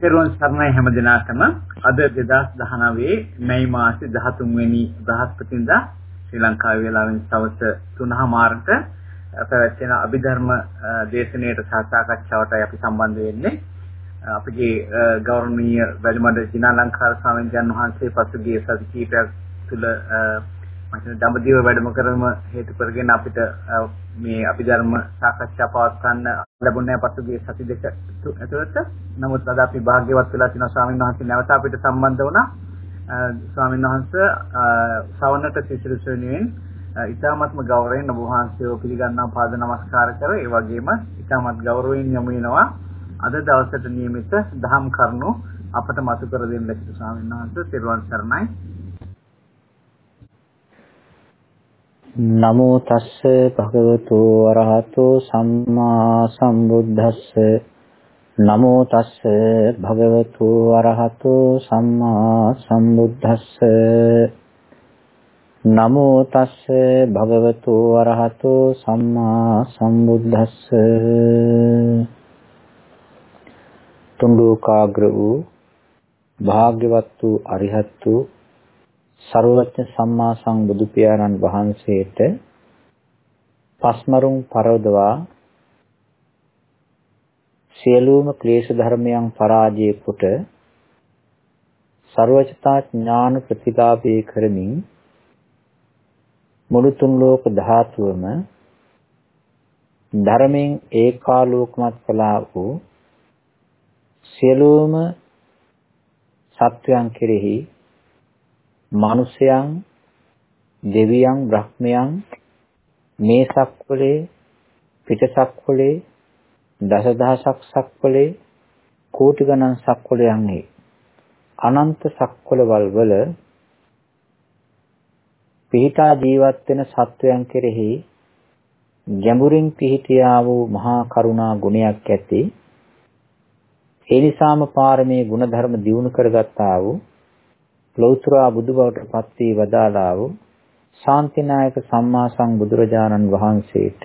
පෙරවන් සර්ණයි හැම දිනාටම අද 2019 මැයි මාසේ 13 වෙනි බ්‍රහස්පතින්දා ශ්‍රී ලංකාවේ වේලාවෙන් සවස් 3:00 මාරට පැවැත්වෙන අභිධර්ම දේශනාවට සාකච්ඡාවටයි අපි සම්බන්ධ වෙන්නේ. අපගේ ගෞරවනීය වැඩිමඩ ජිනාලංකාර ස්වාමීන් වහන්සේ පසුගිය සති කිහිපයක් තුළ මම දඹදිව වැඩම කරම හේතු කරගෙන අපිට මේ අභිධර්ම සාකච්ඡා පවත්වන්න ලැබුණේ පසුගිය සති දෙක ඇතුළත. නමුත් අද අපි භාග්‍යවත් වෙලා තිනවා ස්වාමීන් වහන්සේ නැවත අපිට සම්බන්ධ වුණා. ස්වාමීන් වහන්සේ සවන්නට සිසිලස වෙනුවෙන් ඉතාමත්ම ගෞරවයෙන් ඔබ වහන්සේව පිළිගන්නා පාද නමස්කාර කර ඒ වගේම ඉතාමත් ගෞරවයෙන් යොමු වෙනවා අද දවසට නියමිත දහම් කරුණු අපට මතු කර දෙන්න ලැබිච්ච ස්වාමීන් වහන්සේ තෙරුවන් සරණයි නමෝ තස්ස භගවතු වරහතෝ සම්මා සම්බුද්දස්ස. නමෝ තස්ස භගවතු වරහතෝ සම්මා සම්බුද්දස්ස. නමෝ තස්ස භගවතු වරහතෝ සම්මා සම්බුද්දස්ස. තුන්ඩෝකාග්‍ර වූ භාග්‍යවත් වූ අරිහත් වූ සරුවත්න සම්මා සම්බුදු පියාණන් වහන්සේට පස්මරුන් පරවදවා සියලුම ක්ලේශ ධර්මයන් පරාජය කොට ਸਰවචතා ඥාන ප්‍රතිලාභේ කරමින් මුළු තුන් ලෝක ධාතුවම ධර්මයෙන් ඒකාලෝකමත් කළා වූ සියලුම සත්වයන් කෙරෙහි මිනිසයන් දෙවියන් බ්‍රහ්මයන් මේ සක්වලේ පිටසක්වලේ දසදහසක් සක්වලේ කෝටි ගණන් සක්වලයන්හි අනන්ත සක්වලවල් වල පිහිටා ජීවත් වෙන සත්වයන් කෙරෙහි ගැඹුරින් පිහිටියා වූ මහා කරුණා ගුණයක් ඇති. ඒ නිසාම පාරමී ගුණධර්ම දියුණු කරගත්තා වූ ලෞත්‍රා බුදුබවට පත් වී වදාලා වූ ශාන්තිනායක සම්මා සම්බුදුරජාණන් වහන්සේට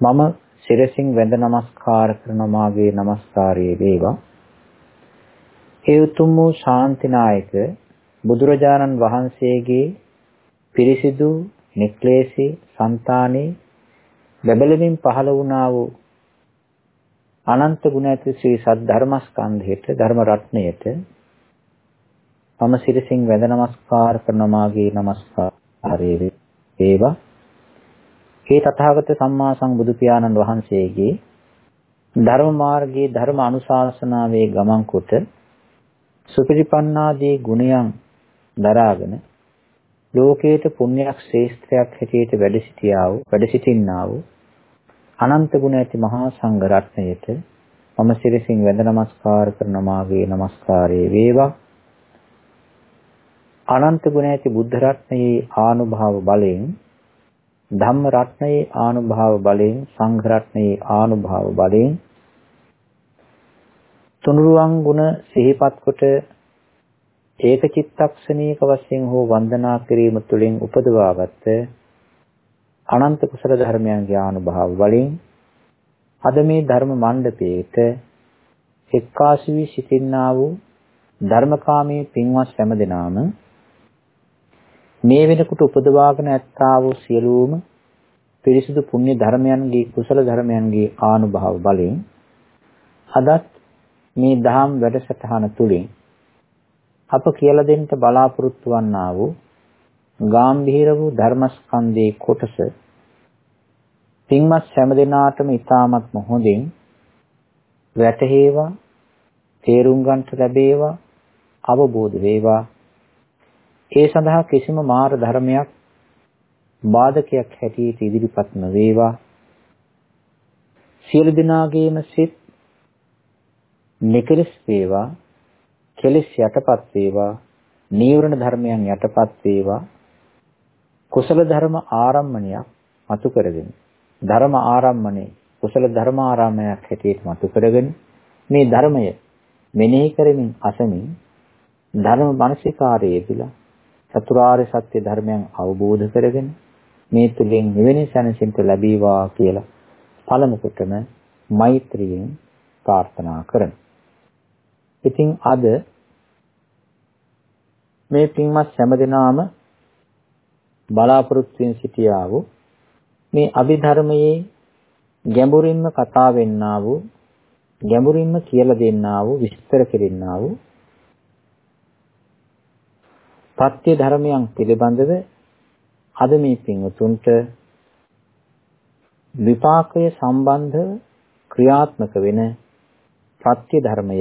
මම සිරසින් වැඳ නමස්කාර කරන මාගේ নমස්කාරයේ වේවා. ඒ උතුම් වූ ශාන්තිනායක බුදුරජාණන් වහන්සේගේ පිරිසිදු නික්ලේශී సంతානේ බබලමින් පහළ වුණා වූ අනන්ත ගුණ ඇති ශ්‍රී සද්ධර්මස්කන්ධයට ධර්ම රත්ණයට මම සිරසින් වැඳ නමස්කාර කරන මාගේ නමස්කාරයේ වේවා. මේ තථාගත සම්මා සම්බුදු පියාණන් වහන්සේගේ ධර්ම මාර්ගයේ ධර්ම අනුශාසනාවේ ගමන් කොට සුපිරිපන්නාදී ගුණයන් දරාගෙන ලෝකයට පුණ්‍යක් ශ්‍රේෂ්ඨයක් හැටියට වැඩ සිටියා වූ වැඩ සිටින්නා වූ අනන්ත ගුණ ඇති මහා සංඝ රත්නයට මම සිරසින් වැඳ නමස්කාර කරන මාගේ නමස්කාරයේ වේවා අනන්ත ගුණ ඇති බුද්ධ රත්නයේ ආනුභාව බලයෙන් ධම්ම රත්නයේ ආනුභාව බලයෙන් සංඝ රත්නයේ ආනුභාව බලයෙන් තුනුරුවන් ගුණ සිහිපත් කොට ඒක චිත්තක්ෂණීක වශයෙන් හෝ වන්දනා කිරීම තුළින් උපදවාගත් අනන්ත කුසල ධර්මයන්ගේ ආනුභාව වලින් අද මේ ධර්ම මණ්ඩපයේට එක්කාසු වී සිටින්නා වූ ධර්මකාමී පින්වත් හැම දෙනාම මේ වෙනකොට උපදවාගෙන ඇත්තා වූ සියලුම පිරිසිදු පුණ්‍ය ධර්මයන්ගේ කුසල ධර්මයන්ගේ ආනුභාව බලයෙන් අදත් මේ දහම් වැඩසටහන තුලින් අප කියලා දෙන්න බලාපොරොත්තු වන්නා වූ ගාම්භීර වූ ධර්මස්කන්ධයේ කොටස පින්වත් හැම දිනාටම ඊ타මත්ම හොඳින් වැටහේවා තේරුම් ගන්නට ලැබේවා අවබෝධ වේවා. ඒ සඳහා කිසිම මාර ධර්මයක් බාධකයක් හැටියට ඉදිරිපත් නොවේවා. සියලු දෙනාගේම සිත් නිකලස් වේවා, කෙලස් යටපත් වේවා, නීවරණ ධර්මයන් යටපත් වේවා. කුසල ධර්ම ආරම්මණයක් මතු කරගෙන ධර්ම ආරම්මණය කුසල ධර්ම ආරාමයක් හැටියට මතු කරගෙන මේ ධර්මය මෙනෙහි කරමින් අසමින් ධර්ම මානසිකාරයේදීලා චතුරාර්ය සත්‍ය ධර්මයන් අවබෝධ කරගෙන මේ තුලින් නිවෙන සැනසෙන්න ලැබීවා කියලා පළමු කොටම මෛත්‍රියෙන් ප්‍රාර්ථනා කරමු. ඉතින් අද මේ පින්වත් හැමදෙනාම බලාපොරොත්තු වෙන සිටියා වූ මේ අභිධර්මයේ ගැඹුරින්ම කතා වෙන්නා වූ ගැඹුරින්ම කියලා දෙන්නා වූ විස්තර කෙරෙන්නා වූ පත්‍ය ධර්මයන් පිළිබඳව අද මේ පින්වතුන්ට විපාකය සම්බන්ධ ක්‍රියාත්මක වෙන පත්‍ය ධර්මය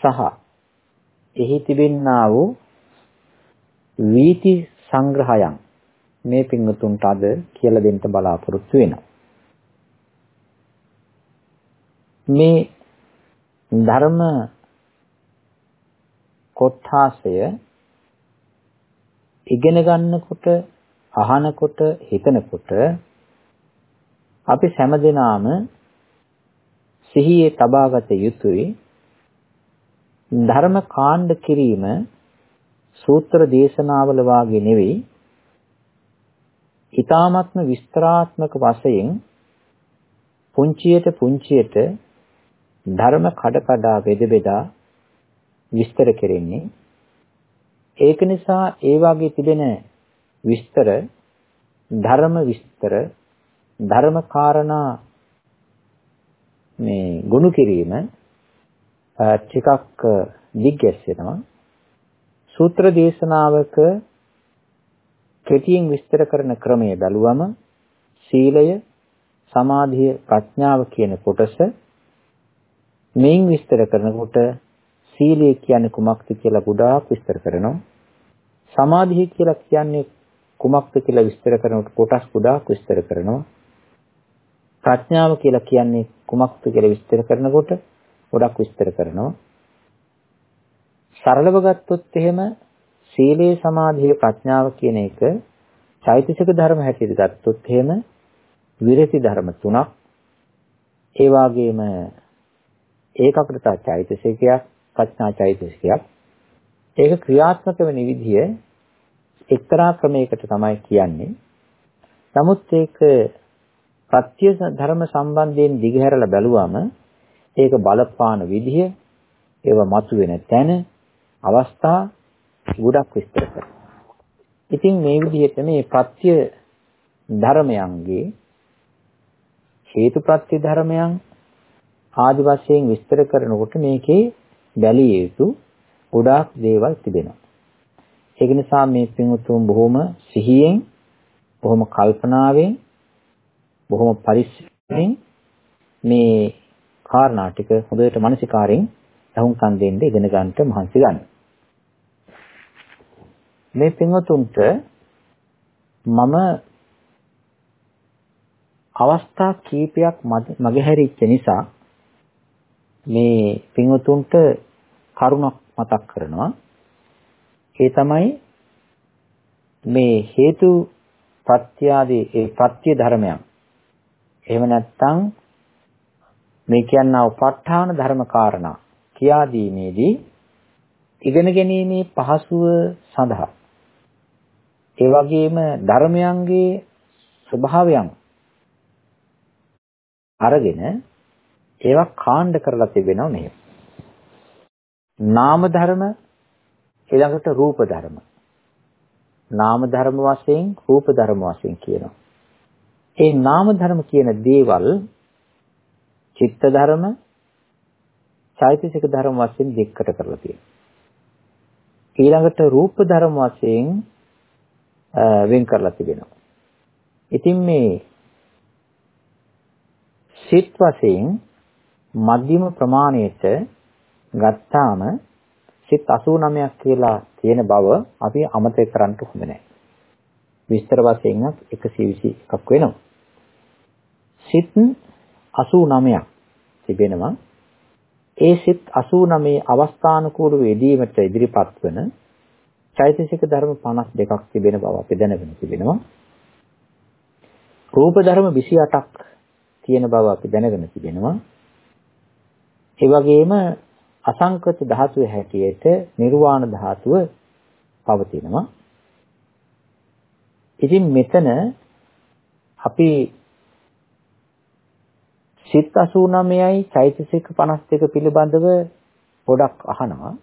සහ එහි තිබෙන්නා වූ වීති සංග්‍රහයන් මේ පින්වතුන්ට අද කියලා දෙන්න බලාපොරොත්තු වෙනවා. මේ ධර්ම කොටාසය ඉගෙන ගන්නකොට අහනකොට හිතනකොට අපි හැමදෙනාම සිහියේ තබාගත යුතුයි. ධර්ම කාණ්ඩ කිරීම සූත්‍ර දේශනාවල වාගේ නෙවෙයි. ඊ타ත්ම විස්තරාත්මක වශයෙන් පුංචියට පුංචියට ධර්ම කඩ කඩා බෙද බෙදා විස්තර කෙරෙන්නේ. ඒක නිසා ඒ වාගේ තිබෙන විස්තර ධර්ම විස්තර ධර්ම කාරණා මේ ගොනු කිරීම ටිකක් දිග්ගැස්සෙනවා සූත්‍ර දේශනාවක කෙටියෙන් විස්තර කරන ක්‍රමය බැලුවම සීලය සමාධිය ප්‍රඥාව කියන කොටස මේන් විස්තර කරනකොට සීලය කියන්නේ කුමක්ද කියලා ගොඩාක් විස්තර කරනවා. සමාධිය කියලා කියන්නේ කුමක්ද කියලා විස්තර කරනකොට කොටස් ගොඩාක් විස්තර කරනවා. ප්‍රඥාව කියලා කියන්නේ කුමක්ද කියලා විස්තර කරනකොට ගොඩක් විස්තර කරනවා. සරලව ගත්තොත් එහෙම සීලේ සමාධිය ප්‍රඥාව කියන එක චෛතසික ධර්ම හැටියට ගත්තොත් එහෙම විරති ධර්ම තුනක්. ඒ වගේම ඒකකෘත චෛතසිකයක් ප්‍රඥා චෛතසිකයක් ඒක ක්‍රියාත්මක වෙන විදිය එක්තරා ක්‍රමයකට තමයි කියන්නේ නමුත් ඒක ප්‍රත්‍ය ධර්ම සම්බන්ධයෙන් දිගහැරලා බැලුවම ඒක බලපාන විදිය ඒව මතුවෙන තැන අවස්ථා ගොඩක් විස්තර කරනවා. ඉතින් මේ විදිහට මේ ප්‍රත්‍ය ධර්මයන්ගේ හේතුප්‍රත්‍ය ධර්මයන් ආදි වශයෙන් විස්තර කරනකොට මේකේ බැලිය යුතු ගොඩාක් දේවල් තිබෙනවා. ඒක නිසා මේ පින්වතුන් බොහොම සිහියෙන් බොහොම කල්පනාවෙන් බොහොම පරිස්සමෙන් මේ කාරණා ටික හොඳට මානසිකාරයෙන් අහුම්කම් දෙන්න ඉගෙන ගන්නට මහන්සි ගන්න. මේ පින්වතුන්ට මම අවස්ථා කීපයක් මගහැරිච්ච නිසා මේ පින්වතුන්ට කරුණක් මතක් කරනවා. ඒ තමයි මේ හේතු ප්‍රත්‍යාදී ඒ ප්‍රත්‍ය ධර්මයන් එහෙම නැත්නම් මේ කියනා උප ဋ ාණ ධර්ම කාරණා කියා දීමේදී ඉගෙන ගැනීමේ පහසුව සඳහා ඒ වගේම ධර්මයන්ගේ ස්වභාවයන් අරගෙන ඒවා කාණ්ඩ කරලා තිබෙනව මෙහෙම. නාම ධර්ම ඊළඟට රූප ධර්ම. නාම ධර්ම වශයෙන් රූප ධර්ම වශයෙන් කියනවා. ඒ නාම ධර්ම කියන දේවල් චිත්ත ධර්ම චෛතසික ධර්ම වශයෙන් දෙකට කරලා තියෙනවා. ඊළඟට රූප ධර්ම වශයෙන් වෙන් කරලා තිබෙනවා. ඉතින් මේ සිත් වශයෙන් මධ්‍යම ප්‍රමාණයට ගත්තාම සිත් 89ක් කියලා තියෙන බව අපි අමතක කරන්න හොඳ නැහැ. විස්තර වශයෙන් 121ක් වෙනවා. සිත් 89ක් තිබෙනවා. ඒ සිත් 89 අවස්ථානුකූලව යෙදීමට ඉදිරිපත් වන චෛතසික ධර්ම 52ක් තිබෙන බව අපි දැනගෙන තිබෙනවා. රූප ධර්ම 28ක් තියෙන බව අපි දැනගෙන තිබෙනවා. ඒ වගේම අසංකත ධාතුවේ හැටියට නිර්වාණ ධාතුව පවතිනවා. ඉතින් මෙතන අපි සිත් 89යි චෛතසික 52 පිළිබඳව ගොඩක් අහනවා.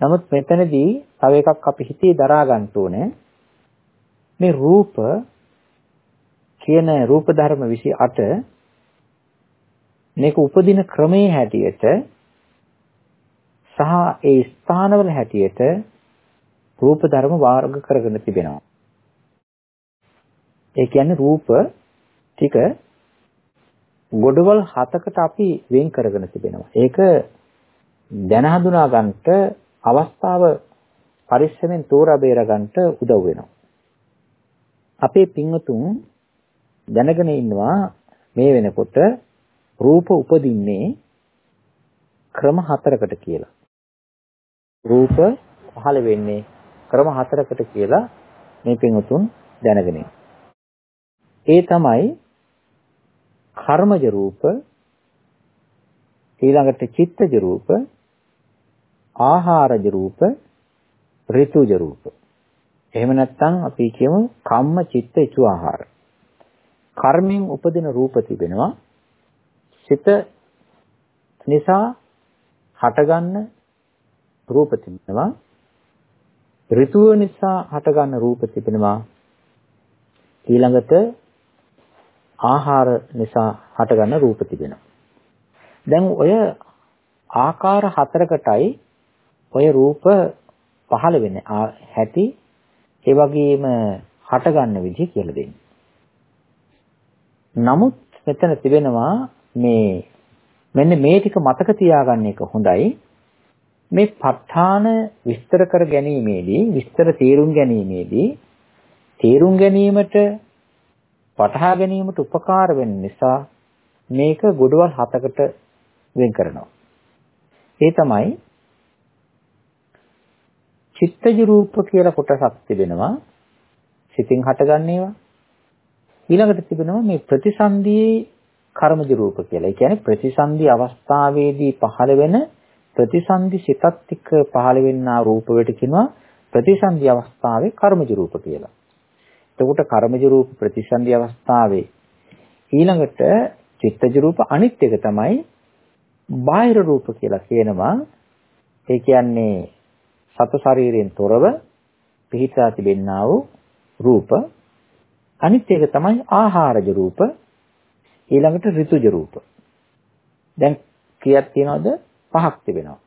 නමුත් මෙතනදී තව එකක් අපි හිතේ දරා ගන්න ඕනේ. මේ රූප කියන රූප ධර්ම 28 මේක උපදින ක්‍රමයේ හැටියට සහ ඒ ස්ථානවල හැටියට රූප ධර්ම වර්ග කරගෙන තිබෙනවා. ඒ කියන්නේ රූප ටික ගොඩවල් හතකට අපි වෙන් කරගෙන තිබෙනවා. ඒක දැන හඳුනා ගන්නට අවස්ථාව පරිස්සමෙන් තෝරා බේර ගන්නට උදව් වෙනවා. අපේ පින්වතුන් දැනගෙන ඉන්නවා මේ වෙනකොට රූප උපදින්නේ ක්‍රම හතරකට කියලා. රූප පහළ වෙන්නේ ක්‍රම හතරකට කියලා මේ පින්වතුන් දැනගෙන ඒ තමයි කර්මජ රූප ඊළඟට චිත්තජ රූප ආහාරජ රූප ඍතුජ රූප. එහෙම නැත්නම් අපි කියමු කම්ම චිත්ත ඉතු ආහාර. කර්මයෙන් උපදින රූප තිබෙනවා. සිත නිසා හටගන්න රූප තිබෙනවා. ඍතුව නිසා හටගන්න රූප තිබෙනවා. ඊළඟට ආහාර නිසා හටගන්න රූප තිබෙනවා. දැන් ඔය ආකාර හතරකටයි ඔය රූප පහළ වෙන්නේ. හැටි ඒ වගේම හටගන්න විදිහ කියලා දෙන්නේ. නමුත් මෙතන තිබෙනවා මේ මෙන්න මේ ටික මතක තියාගන්න එක හොඳයි. මේ ප ဋ ාණ විස්තර කර ගැනීමේදී විස්තර තේරුම් ගැනීමේදී තේරුම් ගැනීමට වටහා ගැනීමට උපකාර වෙන නිසා මේක ගොඩවල් හතකට වෙන් කරනවා. ඒ තමයි චිත්තජ රූප කියලා කොටසක් තිබෙනවා. සිතින් හටගන්නේවා. ඊළඟට තිබෙනවා මේ ප්‍රතිසන්දියේ කර්මජ රූප කියලා. ඒ කියන්නේ ප්‍රතිසන්දි අවස්ථාවේදී පහළ වෙන ප්‍රතිසන්දි සිතත් එක්ක පහළ වෙන්නා රූප වලට කියනවා ප්‍රතිසන්දි අවස්ථාවේ කර්මජ රූප කියලා. එතකොට කර්මජ රූප ප්‍රතිසන්දි අවස්ථාවේ ඊළඟට චිත්තජ රූප අනිත් එක තමයි බාහිර රූප කියලා කියනවා. ඒ කියන්නේ සත ශරීරයෙන් තොරව පිහිටා තිබෙන්නා වූ රූප අනිත් එක තමයි ආහාරජ රූප ඊළඟට ඍතුජ රූප. දැන් කීයක් තියනවද? පහක් තිබෙනවා.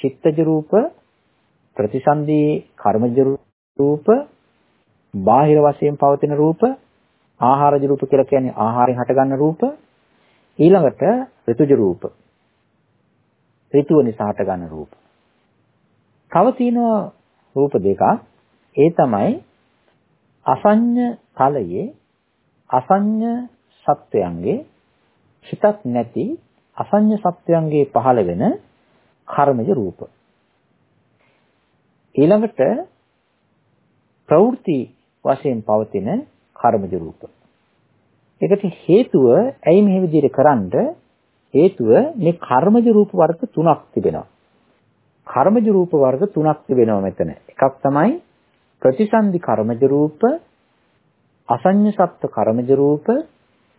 චිත්තජ රූප, ප්‍රතිසන්දී කර්මජ රූප, බාහිර වශයෙන් පවතින රූප, ආහාරජ රූප කියලා කියන්නේ ආහාරයෙන් හටගන්න රූප, ඊළඟට ඍතුජ රූප. ඍතුව නිසා හටගන්න රූප. තව තියෙනවා රූප දෙකක්. ඒ තමයි අසඤ්ඤ තලයේ අසඤ්ඤ සත්වයන්ගේ හිතක් නැති අසඤ්ඤ සත්වයන්ගේ පහළ වෙන කර්මජ රූප. ඊළඟට ප්‍රවෘත්ති වශයෙන් පවතින කර්මජ රූප. ඒකට හේතුව ඇයි මේ විදිහට කරන්න හේතුව මේ කර්මජ රූප වර්ග තුනක් තිබෙනවා. කර්මජ රූප වර්ග තුනක් තිබෙනවා මෙතන. එකක් තමයි ප්‍රතිසන්දි කර්මජ රූප, අසඤ්ඤ සත්ත්ව කර්මජ රූප,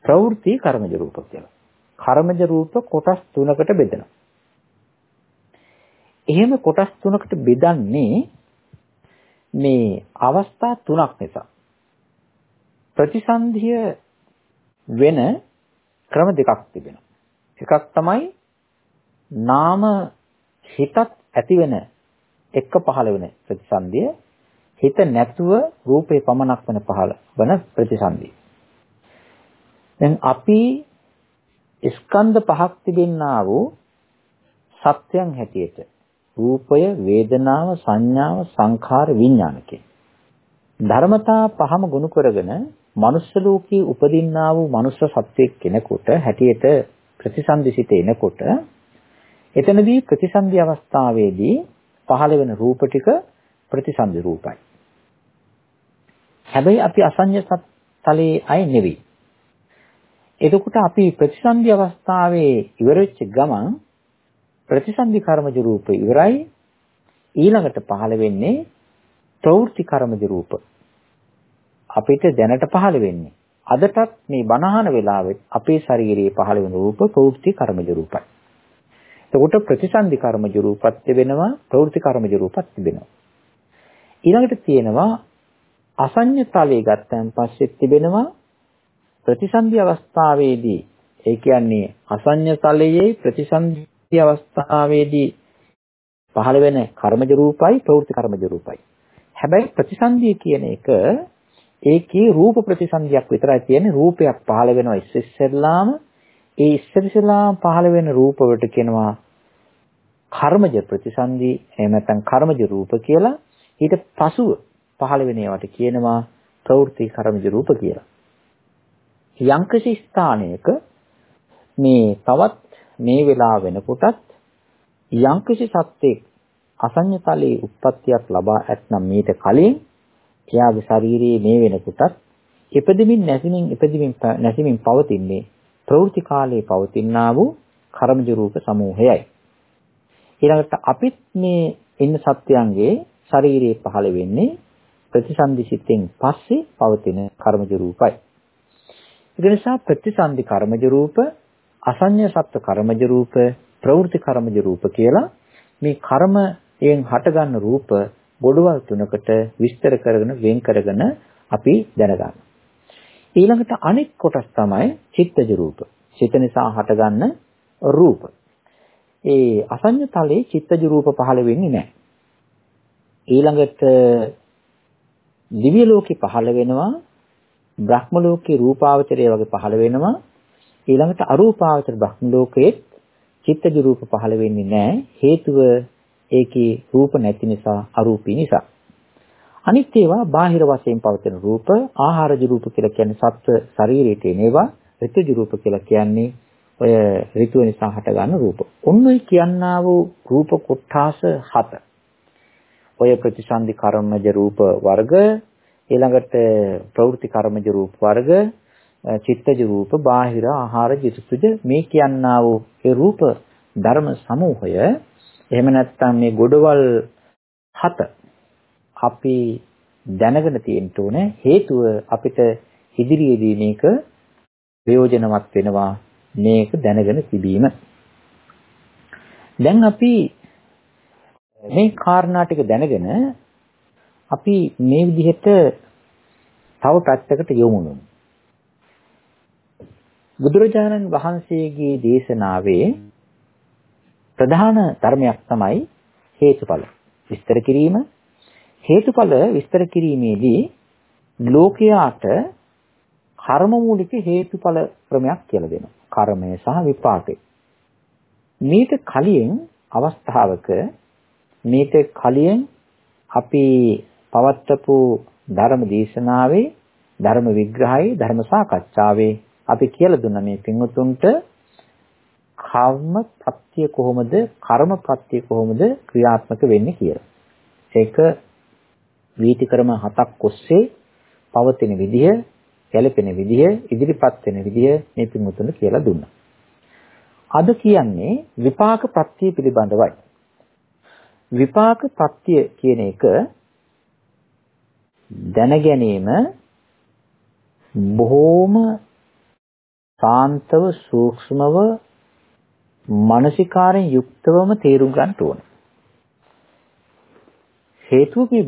ප්‍රවෘත්ති කර්මජ රූප කියලා. කර්මජ රූප කොටස් තුනකට බෙදෙනවා. එහෙම කොටස් තුනකට බෙදන්නේ මේ අවස්ථා තුනක් නිසා. ප්‍රතිසන්ධිය වෙන ක්‍රම දෙකක් තිබෙනවා. එකක් තමයි නාම හිතත් ඇති වෙන එක්ක පහළ වෙන ප්‍රතිසන්දිය හිත නැතුව රූපේ පමණක් වෙන පහළ වෙන ප්‍රතිසන්දිය. දැන් අපි ස්කන්ධ පහක් තිබෙන්නා වූ සත්‍යයන් හැටියට රූපය, වේදනාව, සංඥාව, සංඛාර, විඥාන ධර්මතා පහම ගුණ කරගෙන මනුස්ස ලෝකයේ උපදින්නා වූ මනුස්ස සත්වයක් කෙනෙකුට හැටියට ප්‍රතිසන්දිසිත එනකොට එතනදී ප්‍රතිසන්දි අවස්ථාවේදී පහළ වෙන රූප ටික ප්‍රතිසන්දි රූපයි. හැබැයි අපි අසඤ්ඤ තලයේ අය නෙවෙයි. එතකොට අපි ප්‍රතිසන්දි අවස්ථාවේ ඉවර වෙච්ච ගමන් ප්‍රතිසන්දි කර්මජ රූප ඉවරයි. ඊළඟට පහළ වෙන්නේ ප්‍රවෘත්ති කර්මජ රූප. අපිට දැනට පහළ වෙන්නේ අදටත් මේ බණහන වෙලාවෙත් අපේ ශරීරයේ පහළ වෙන රූප ප්‍රවෘත්ති කර්මජ රූපයි. එතකොට ප්‍රතිසන්දි කර්මජ රූපත් තිබෙනවා ප්‍රවෘත්ති කර්මජ රූපත් තිබෙනවා. ඊළඟට තියෙනවා අසඤ්ඤ තලයේ ගත්තන් පස්සේ තිබෙනවා ප්‍රතිසන්දි අවස්ථාවේදී ඒ කියන්නේ අසඤ්ඤ තලයේ ප්‍රතිසන්දි අවස්ථාවේදී පහළ වෙන කර්මජ රූපයි ප්‍රවෘත්ති කර්මජ රූපයි. හැබැයි ප්‍රතිසන්දිය කියන එක ඒකේ රූප ප්‍රතිසන්දියක් විතරයි තියෙන්නේ රූපයක් පහළ වෙනවා ඉස්සෙල්ලාම ඒ ඉස්සෙල්ලාම පහළ වෙන රූප වලට කියනවා කර්මජ ප්‍රතිසන්දි එහෙම නැත්නම් කර්මජ රූප කියලා ඊට පසුව පහළ වෙන ඒවාට කියනවා ප්‍රවෘත්ති කර්මජ රූප කියලා. යම්කිසි ස්ථානයක මේ තවත් මේ වෙලාව වෙනකොටත් යම්කිසි සත්‍යයක් අසඤ්ඤතලයේ උත්පත්තියක් ලබා ඇතනම් මීට කලින් එයාගේ ශරීරයේ මේ වෙනකොටත් ඉපදෙමින් නැසිමින් ඉපදෙමින් නැසිමින් පවතින්නේ ප්‍රවෘත්ති කාලයේ පවතිනා වූ කර්මජ රූප සමූහයයි. ඊළඟට අපිත් මේ ඉන්න සත්‍යයන්ගේ ශරීරයේ පහළ වෙන්නේ ප්‍රතිසන්දි සිතෙන් පස්සේ පවතින කර්මජ රූපයි. ඒ නිසා ප්‍රතිසන්දි කර්මජ රූප, අසඤ්ඤ සත්ත්ව කර්මජ රූප, ප්‍රවෘත්ති කර්මජ රූප කියලා මේ කර්මයෙන් හටගන්න රූප බොඩවල් තුනකට විස්තර කරගෙන වෙන් කරගෙන අපි දැනගන්නවා. ඊළඟට අනෙක් කොටස් තමයි චිත්තජ රූප. චිත නිසා හටගන්න රූප. ඒ අසඤ්ඤ තලයේ චිත්තජ රූප පහළ වෙන්නේ නැහැ. ඊළඟට දිව්‍ය ලෝකේ පහළ වෙනවා බ්‍රහ්ම ලෝකේ රූපාවචරය වගේ පහළ වෙනවා ඊළඟට අරූපාවචර බ්‍රහ්ම ලෝකයේ චිත්තජ රූප පහළ වෙන්නේ නැහැ හේතුව ඒකේ රූප නැති නිසා අරූපී නිසා අනිත් ඒවා බාහිර වශයෙන් පවතින රූප ආහාරජ රූප කියලා කියන්නේ සත්ව ශරීරයට එනේවා ඍතුජ රූප කියලා කියන්නේ ඔය ඍතුව නිසා හටගන්න රූප. ඔන්න ඔය කියන්නා වූ රූප කොටාස 7. ඔය ප්‍රතිසන්දි කර්මජ රූප වර්ග ඊළඟට ප්‍රවෘත්ති කර්මජ රූප වර්ග චිත්තජ රූප බාහිර ආහාර ජිතුජ මේ කියන්නා වූ ඒ රූප ධර්ම සමූහය. එහෙම නැත්නම් මේ ගොඩවල් හත අපි දැනගෙන තියෙන්න ඕනේ. හේතුව අපිට ඉදිරියේදී මේක ප්‍රයෝජනවත් වෙනවා. මේක දැනගෙන තිබීම. දැන් අපි මේ කාරණා ටික දැනගෙන අපි මේ විදිහට තව පැත්තකට යොමු බුදුරජාණන් වහන්සේගේ දේශනාවේ ප්‍රධාන ධර්මයක් තමයි හේතුඵල. විස්තර කිරීම. හේතුඵල විස්තර කිරීමේදී ලෝකයාට කර්ම මූලික හේතුඵල ක්‍රමයක් කියලා දෙනවා. කර්මය සහ විපාකය. මේක කලින් අවස්ථාවක මේක කලින් අපි පවත්වපු ධර්ම දේශනාවේ ධර්ම විග්‍රහයේ ධර්ම සාකච්ඡාවේ අපි කියලා දුන්න මේ පින්වතුන්ට කර්ම ප්‍රත්‍ය කොහොමද කර්ම ප්‍රත්‍ය කොහොමද ක්‍රියාත්මක වෙන්නේ කියලා. ඒක වීති ක්‍රම හතක් ඔස්සේ පවතින විදිහ, ගැලපෙන විදිහ, ඉදිරිපත් වෙන විදිහ මේ පින්වතුන්ට කියලා දුන්නා. අද කියන්නේ විපාක ප්‍රත්‍ය පිළිබඳවයි. විපාක ප්‍රත්‍ය කියන එක දැන ගැනීම බොහෝම සාන්තව සූක්ෂමව මානසිකාරයෙන් යුක්තවම තේරුම් ගන්න ඕන. හේතුකේ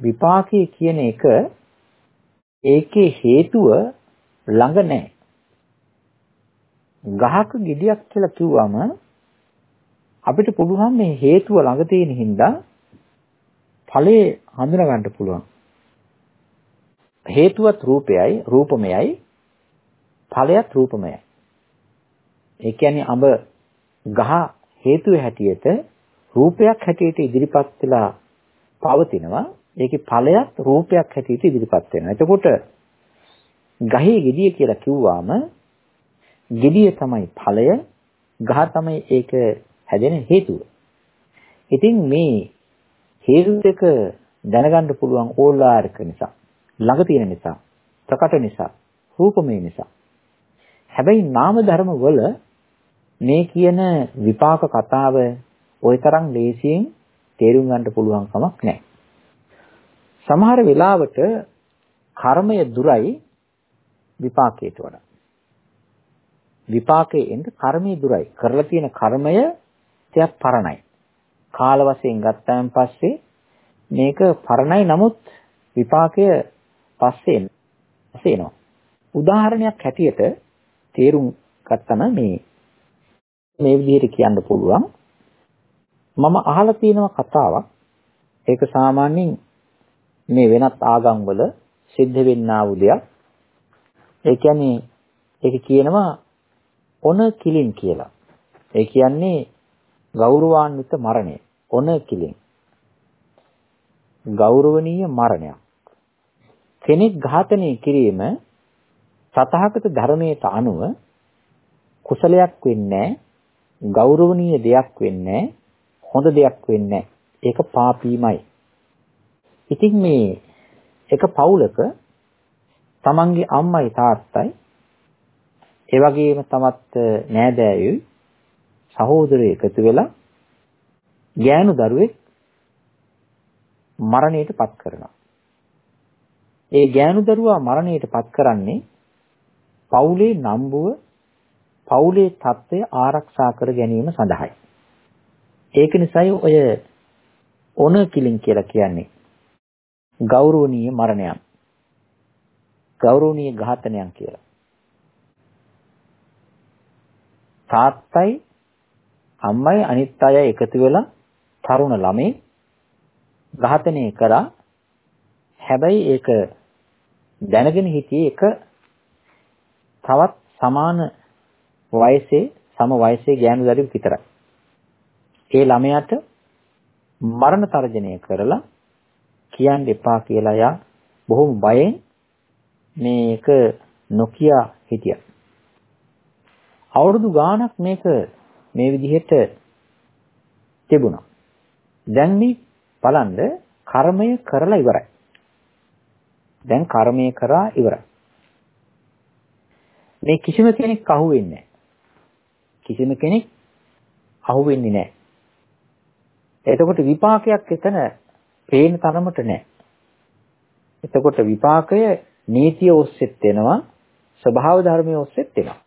විපාකයේ කියන එක ඒකේ හේතුව ළඟ නැහැ. ගහක ගෙඩියක් කියලා කිව්වම අපිට පුළුවන් මේ හේතුව ළඟ තියෙන හින්දා ඵලයේ හඳුනා ගන්න පුළුවන්. හේතුවත් රූපයයි රූපමයයි ඵලයත් රූපමයයි. ඒ කියන්නේ අඹ ගහ හේතුවේ හැටියට රූපයක් හැටියට ඉදිරිපත් වෙලා පවතිනවා. ඒකේ ඵලයත් රූපයක් හැටියට ඉදිරිපත් වෙනවා. එතකොට ගහේ ගෙඩිය කියලා කිව්වාම ගෙඩිය තමයි ඵලය, ගහ තමයි ඒක හැදෙන හේතුව. ඉතින් මේ හේතු දෙක දැනගන්න පුළුවන් ඕලාරික නිසා, ළඟ තියෙන නිසා, ප්‍රකට නිසා, රූපමය නිසා. හැබැයි නාම ධර්ම වල මේ කියන විපාක කතාව ওই තරම් ලේසියෙන් තේරුම් ගන්න පුළුවන් කමක් නැහැ. සමහර වෙලාවට කර්මය දුරයි විපාකයට වඩා. විපාකයේ එන්න කර්මයේ දුරයි. කරලා තියෙන කර්මය ටිකක් පරණයි. කාල වශයෙන් ගත්තාන් පස්සේ මේක පරණයි නමුත් විපාකය පස්සේ එනවා. උදාහරණයක් හැටියට තේරුම් ගත්තම මේ මේ විදිහට කියන්න පුළුවන්. මම අහලා තියෙනවා කතාවක්. ඒක සාමාන්‍යයෙන් මේ වෙනත් ආගම්වල සිද්ධ වෙන්නා වූ දෙයක්. ඒ කියන්නේ ඒක කියනවා ඔන කිලින් කියලා. ඒ කියන්නේ ගෞරවාන්විත මරණය. ඔන කිලින්. ගෞරවනීය මරණයක්. කෙනෙක් ඝාතනය කිරීම සතහකට ධර්මයට අනුව කුසලයක් වෙන්නේ ගෞරවනීය දෙයක් වෙන්නේ හොඳ දෙයක් වෙන්නේ ඒක පාපීමයි. ඉතින් මේ එක පවුලක තමන්ගේ අම්මයි තාත්තයි ඒ වගේම තමත් නෑදෑයුයි සහෝදරයෝ එකතු වෙලා ගෑනු දරුවෙක් මරණයට පත් කරනවා. ඒ ගෑනු දරුවා මරණයට පත් කරන්නේ පවුලේ නම්බුව පවුලේ తත්වය ආරක්ෂා කර ගැනීම සඳහායි. ඒක නිසායි ඔය ඔන කිලින් කියලා කියන්නේ ගෞරවනීය මරණයක්. ගෞරවනීය ඝාතනයක් කියලා. තාත්තයි අම්මයි අනිත් අය එකතු වෙලා තරුණ ළමයි ඝාතනය කරා හැබැයි ඒක දැනගෙන හිටියේ එක තවත් සමාන වයසේ සම වයසේ ගෑනු දරුවෙක් විතරයි. ඒ ළමයාට මරණ තර්ජනය කරලා කියන්න එපා කියලා යා බොහොම බයෙන් මේක නොකිය හිටියා. අවුරුදු ගාණක් මේක මේ විදිහට තිබුණා. දැන් මේ බලන්න කර්මය කරලා ඉවරයි. දැන් කර්මය කරා ඉවරයි. මේ කිසිම කෙනෙක් අහුවෙන්නේ කිසිම කෙනෙක් අහුවෙන්නේ නැහැ. එතකොට විපාකයක් එතන පේන තරමට නැහැ. එතකොට විපාකය නීතිය ඔස්සෙත් එනවා ස්වභාව ධර්මයේ ඔස්සෙත් එනවා.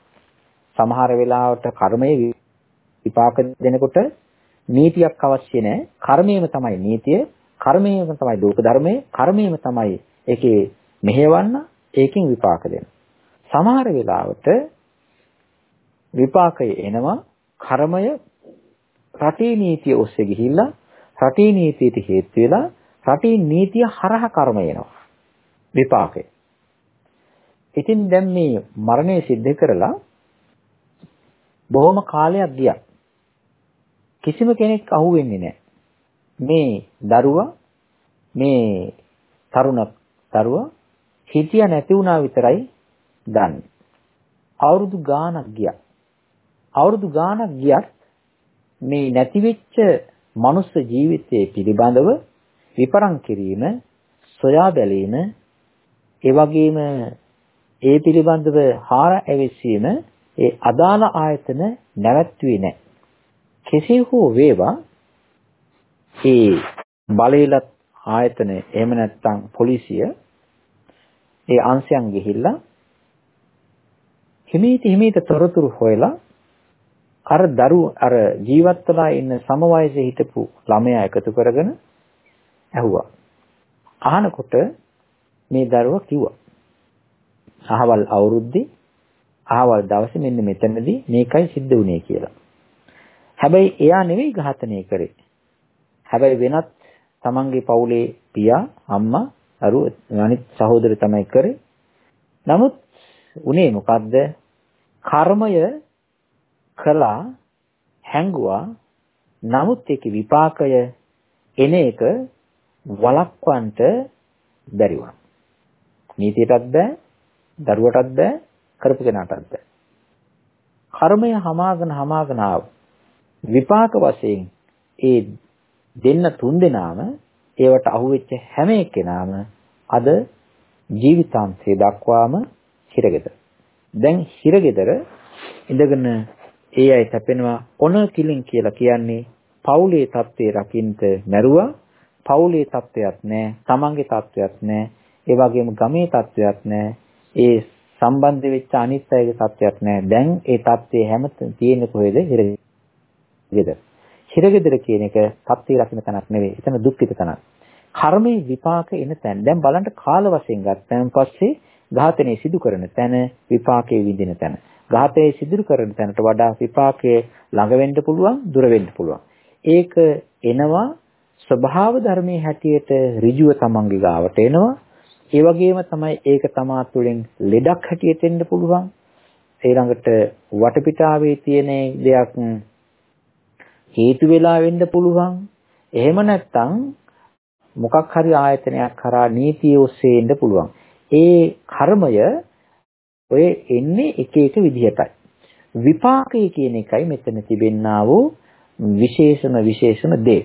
සමහර වෙලාවට කර්මයේ විපාක දෙනකොට නීතියක් අවශ්‍ය නැහැ. කර්මයේම තමයි නීතිය, කර්මයේම තමයි ලෝක ධර්මයේ, කර්මයේම තමයි ඒකේ මෙහෙවන්න, ඒකෙන් විපාක දෙන්න. සමහර වෙලාවට විපාකය එනවා කර්මය රටේ නීතිය ඔස්සේ ගිහිල්ලා රටේ නීතියට හේතු වෙලා රටේ නීතිය හරහා කර්ම එනවා. විපාකය. ඉතින් දැන් මේ මරණය සිද්ධ කරලා බොහොම කාලයක් ගියා. කිසිම කෙනෙක් අහුවෙන්නේ නැහැ. මේ දරුවා මේ තරුණ දරුවා හිතිය නැති වුණා විතරයි දන්නේ. අවුරුදු ගාණක් ගියා. අවුරුදු ගාණක් ගියත් මේ නැති වෙච්ච මනුස්ස ජීවිතයේ පිළිබඳව විපරම් කිරීම, සොයා බැලීම, ඒ වගේම ඒ පිළිබඳව හාර ඇවිස්සීම ඒ අදාළ ආයතන නැවැත්වුවේ නැහැ. කෙසේ හෝ වේවා ඒ බලයලත් ආයතන එහෙම නැත්නම් පොලිසිය ඒ අංශයන් ගිහිල්ලා හිමීට හිමීට තොරතුරු හොයලා අර දරු අර ජීවත් වෙලා ඉන්න සම වයසේ හිටපු ළමයා එකතු කරගෙන ඇහුවා. අහනකොට මේ දරුවා කිව්වා. අහවල් අවුරුද්දේ අහවල් දවසේ මෙන්න මෙතනදී මේකයි සිද්ධ වුනේ කියලා. හැබැයි එයා නෙවෙයි ඝාතනය කරේ. හැබැයි වෙනත් තමන්ගේ පවුලේ පියා, අම්මා, අරු අනිත් සහෝදර තමයි කරේ. නමුත් උනේ මොකද්ද? කර්මය කළා හැංගුවා. නමුත් ඒකේ විපාකය එන එක වළක්වන්නට බැරි වුණා. නීතියටත් බෑ, දරුවටත් බෑ, කරපු කෙනාටත් බෑ. කර්මය හමාගෙන හමාගෙන ආව. විපාක වශයෙන් ඒ දෙන්න තුන් දෙනාම ඒවට අහුවෙච්ච හැම එකේනම අද ජීවිතාන්තය දක්වාම හිරගෙදර. දැන් හිරගෙදර ඉඳගෙන ඒ අය තැපෙනවා ඔන කිලින් කියලා කියන්නේ පවුලේ தත්ත්වේ රකින්ත මැරුවා. පවුලේ தත්ත්වයක් නැහැ තමන්ගේ தත්ත්වයක් නැහැ ඒ වගේම ගමේ தත්ත්වයක් නැහැ ඒ සම්බන්ධ වෙච්ච අනිත් අයගේ தත්ත්වයක් නැහැ දැන් ඒ தත්ත්වේ හැම තියෙන්නේ කොහෙද? හිරගෙදර. හිරගෙදර කියන එක සත්‍ය රකින්න තැනක් නෙවෙයි. එතන දුක්ඛිත තැනක්. කර්මයේ විපාක එන තැන. දැන් බලන්න කාල වශයෙන් ගත්තන් පස්සේ ඝාතනයේ සිදු කරන තැන විපාකයේ විඳින තැන. ඝාතනයේ සිදු කරන තැනට වඩා විපාකයේ ළඟ වෙන්න පුළුවන්, දුර වෙන්න පුළුවන්. ඒක එනවා ස්වභාව ධර්මයේ හැටියට ඍජුව තමන්ගේ ගාවට එනවා. ඒ වගේම තමයි ඒක තමා තුළින් ලෙඩක් හැටියට එන්න පුළුවන්. ඊළඟට වටපිටාවේ තියෙන දෙයක් හේතු වෙලා වෙන්න පුළුවන්. එහෙම නැත්නම් මොකක් හරි ආයතනයක් කරා නීතිය ඔස්සේ එන්න පුළුවන්. ඒ කර්මය ඔය එන්නේ එක එක විදිහටයි. විපාකය කියන එකයි මෙතන තිබෙන්නා වූ විශේෂණ විශේෂණ දේ.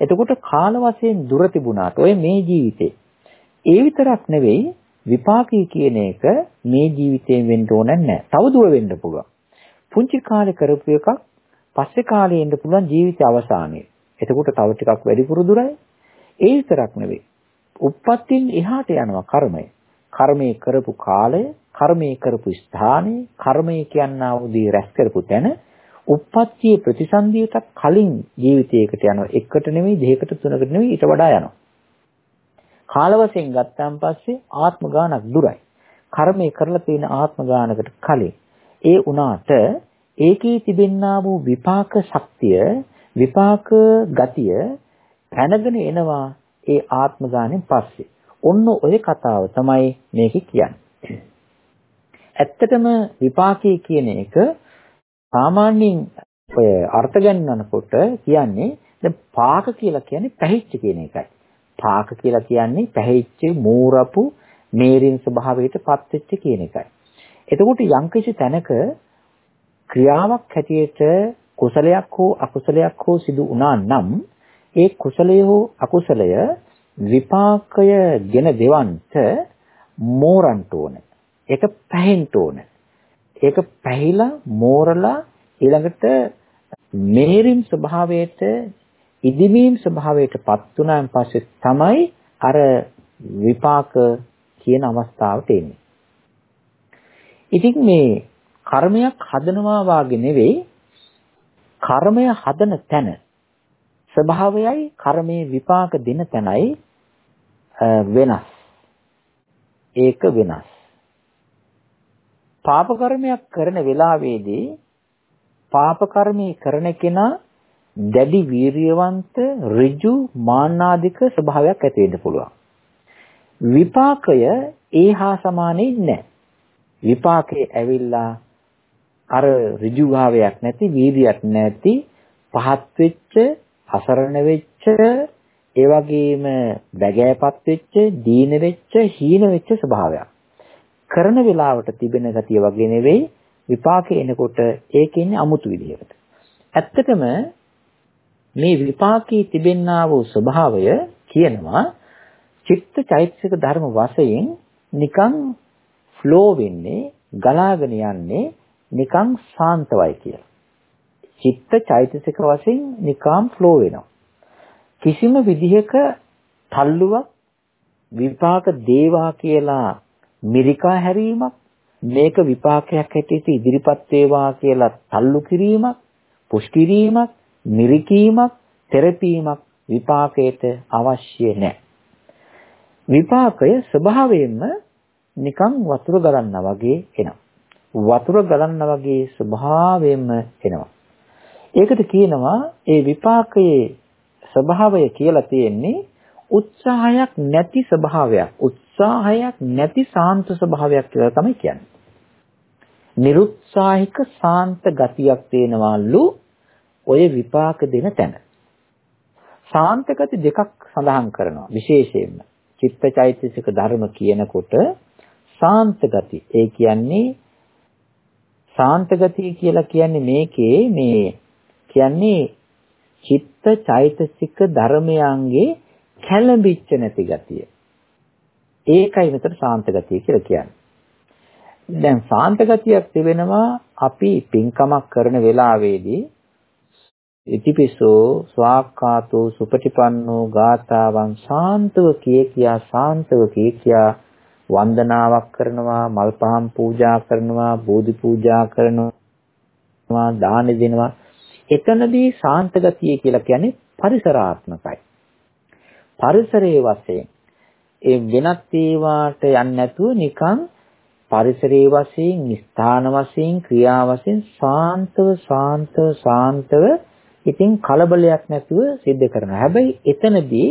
එතකොට කාල වශයෙන් දුර තිබුණාට ඔය මේ ජීවිතේ ඒ විතරක් නෙවෙයි විපාකී කියන එක මේ ජීවිතයෙන් වෙන්න ඕන නැහැ. තව දුර වෙන්න පුළුවන්. පුංචි කාලේ කරපු එකක් පස්සේ කාලේ එන්න පුළුවන් ජීවිත අවසානයේ. එතකොට තව ටිකක් වැඩිපුර දුරයි. ඒ විතරක් නෙවෙයි. උප්පත්තියෙන් එහාට යනවා කර්මය. කර්මයේ කරපු කාලය, කර්මයේ කරපු ස්ථානය, කර්මය කියනා උදී රැස් කරපු තැන උප්පත්තියේ ප්‍රතිසන්දියටත් කලින් ජීවිතයකට යනවා. එකට නෙවෙයි, දෙකකට, තුනකට නෙවෙයි ඊට වඩා යනවා. කාල වශයෙන් ගත්තාන් පස්සේ ආත්ම ගානක් දුරයි. කර්මය කරලා තියෙන ආත්ම ගානකට කලින් ඒ උනාට ඒකේ තිබෙන්නා වූ විපාක ශක්තිය විපාක ගතිය පැනගෙන එනවා ඒ ආත්ම ගානෙන් පස්සේ. ඔන්න ඔය කතාව තමයි මේක කියන්නේ. ඇත්තටම විපාකයේ කියන එක සාමාන්‍යයෙන් ඔය අර්ථ ගන්නනකොට කියන්නේ දැන් පාක කියලා කියන්නේ පැහිච්ච කියන එකයි. පාක කියලා කියන්නේ පැහිච්ච මෝරපු මේරින් ස්වභාවයට පත් වෙච්ච කියන එකයි. එතකොට යම්කිසි තැනක ක්‍රියාවක් හැටියට කුසලයක් හෝ අකුසලයක් හෝ සිදු වුණා නම් ඒ කුසලය හෝ අකුසලය විපාකය ගෙන දෙවන්ට මෝරන්ට ඕන. ඒක පැහෙන්න ඕන. ඒක පැහිලා මෝරලා ඊළඟට මෙහෙරින් ස්වභාවයට ඉදිමීම් ස්වභාවයටපත් වුණාන් පස්සේ තමයි අර විපාක කියන අවස්ථාවට එන්නේ. ඉතින් මේ කර්මයක් හදනවා වාගේ නෙවෙයි කර්මය හදන තැන ස්වභාවයයි කර්මයේ විපාක දෙන තැනයි වෙනස්. ඒක වෙනස්. පාප කර්මයක් කරන වෙලාවේදී පාප කර්මී කරන කෙනා දැඩි වීරියවන්ත ඍජු මාන්නාධික ස්වභාවයක් ඇති වෙන්න පුළුවන්. විපාකය ඒ හා සමානෙ නැහැ. විපාකේ ඇවිල්ලා අර ඍජු භාවයක් නැති වීරියක් නැති පහත් වෙච්ච අසරණ වෙච්ච ඒ වගේම බැගෑපත් වෙච්ච දීන වෙච්ච හීන වෙච්ච ස්වභාවයක්. කරන වෙලාවට තිබෙන ගතිය වගේ නෙවෙයි විපාකේ එනකොට ඒකෙන්නේ අමුතු විදිහකට. ඇත්තටම මේ විපාකයේ තිබෙන්නා වූ ස්වභාවය කියනවා චිත්ත චෛතසික ධර්ම වශයෙන් නිකන් ෆ්ලෝ වෙන්නේ ගලාගෙන යන්නේ නිකන් සාන්තවයි කියලා. චිත්ත චෛතසික වශයෙන් නිකම් ෆ්ලෝ වෙනවා. කිසිම විදිහක තල්ලුවක් විපාක දේවා කියලා මිරිකා හැරීමක් මේක විපාකයක් හැටියට ඉදිරිපත් වේවා කියලා තල්ලු කිරීමක් පුෂ් කිරීමක් මිරිකීමක් තෙරපීමක් විපාකයට අවශ්‍ය නැහැ. විපාකය ස්වභාවයෙන්ම නිකන් වතුර ගලන්නා වගේ එනවා. වතුර ගලන්නා වගේ ස්වභාවයෙන්ම එනවා. ඒකට කියනවා ඒ විපාකයේ ස්වභාවය කියලා තියෙන්නේ උත්සාහයක් නැති ස්වභාවයක්. උත්සාහයක් නැති සාන්ත ස්වභාවයක් කියලා තමයි කියන්නේ. නිරුත්සාහික සාන්ත ගතියක් තේනවලු ඔය විපාක දෙන තැන. සාන්ත ගති දෙකක් සඳහන් කරනවා විශේෂයෙන්ම. චිත්තචෛතසික ධර්ම කියනකොට සාන්ත ගති. ඒ කියන්නේ සාන්ත ගතිය කියලා කියන්නේ මේකේ මේ කියන්නේ චිත්ත චෛතසික ධර්මයන්ගේ කැළඹිච්ච නැති ගතිය. ඒකයි මෙතන සාන්ත ගතිය කියලා කියන්නේ. දැන් සාන්ත ගතියක් තිබෙනවා අපි පින්කමක් කරන වෙලාවේදී ඉතිපිසෝ ස්වාක්ඛාතෝ සුපටිපන්නෝ ගාතාවන් සාන්තව කිය කියා සාන්තව කිය කියා වන්දනාවක් කරනවා, මල් පහන් පූජා කරනවා, බෝධි පූජා කරනවා, දාන දෙනවා. එතනදී ශාන්ත ගතිය කියලා කියන්නේ පරිසරාත්මකයි. පරිසරයේ වශයෙන් ඒ වෙනත් ඒවාට යන්නේ නැතුව නිකන් පරිසරයේ වශයෙන්, ස්ථාන වශයෙන්, ක්‍රියා වශයෙන් සාන්තව සාන්තව සාන්තව ඉතින් කලබලයක් නැතුව සිද්ධ කරනවා. හැබැයි එතනදී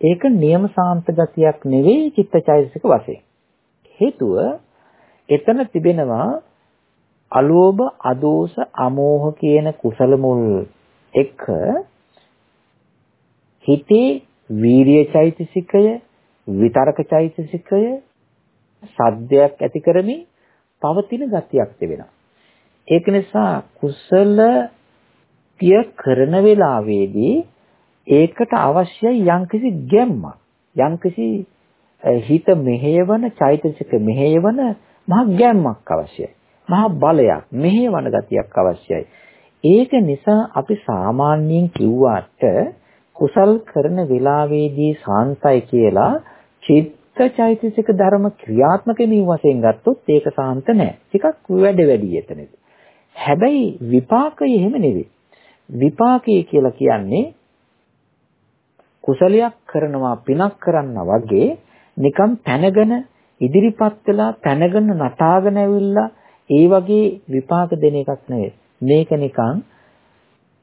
ඒක නියම සාන්ත ගතියක් නෙවෙයි චිත්තචෛතසික වශයෙන්. හේතුව එතන තිබෙනවා අලෝභ, අදෝස, අමෝහ කියන කුසල මුල් එක හිතේ වීරිය චෛතසිකය, විතරක චෛතසිකය, සද්දයක් ඇති කරමින් පවතින ගතියක් තිබෙනවා. ඒක නිසා කුසල පිය කරන වෙලාවේදී ඒකට අවශ්‍යයි යම්කිසි ගැම්මක්. යම්කිසි හිත මෙහෙයවන චෛතසික මෙහෙයවන මහා ගැම්මක් අවශ්‍යයි. මහා බලයක් මෙහෙයවන ගතියක් අවශ්‍යයි. ඒක නිසා අපි සාමාන්‍යයෙන් කිව්වට කුසල් කරන වෙලාවේදී සාන්තයි කියලා චිත්ත චෛතසික ධර්ම ක්‍රියාත්මක වීම වශයෙන් ගත්තොත් ඒක සාන්ත නෑ. ටිකක් වැඩ වැඩි එතනදී හැබැයි විපාකය එහෙම නෙවෙයි. විපාකය කියලා කියන්නේ කුසලයක් කරනවා පිනක් කරනවා වගේ නිකම් පැනගෙන ඉදිරිපත් වෙලා පැනගෙන නටාගෙන ඇවිල්ලා ඒ වගේ විපාක දෙන එකක් නෙවෙයි. මේක නිකන්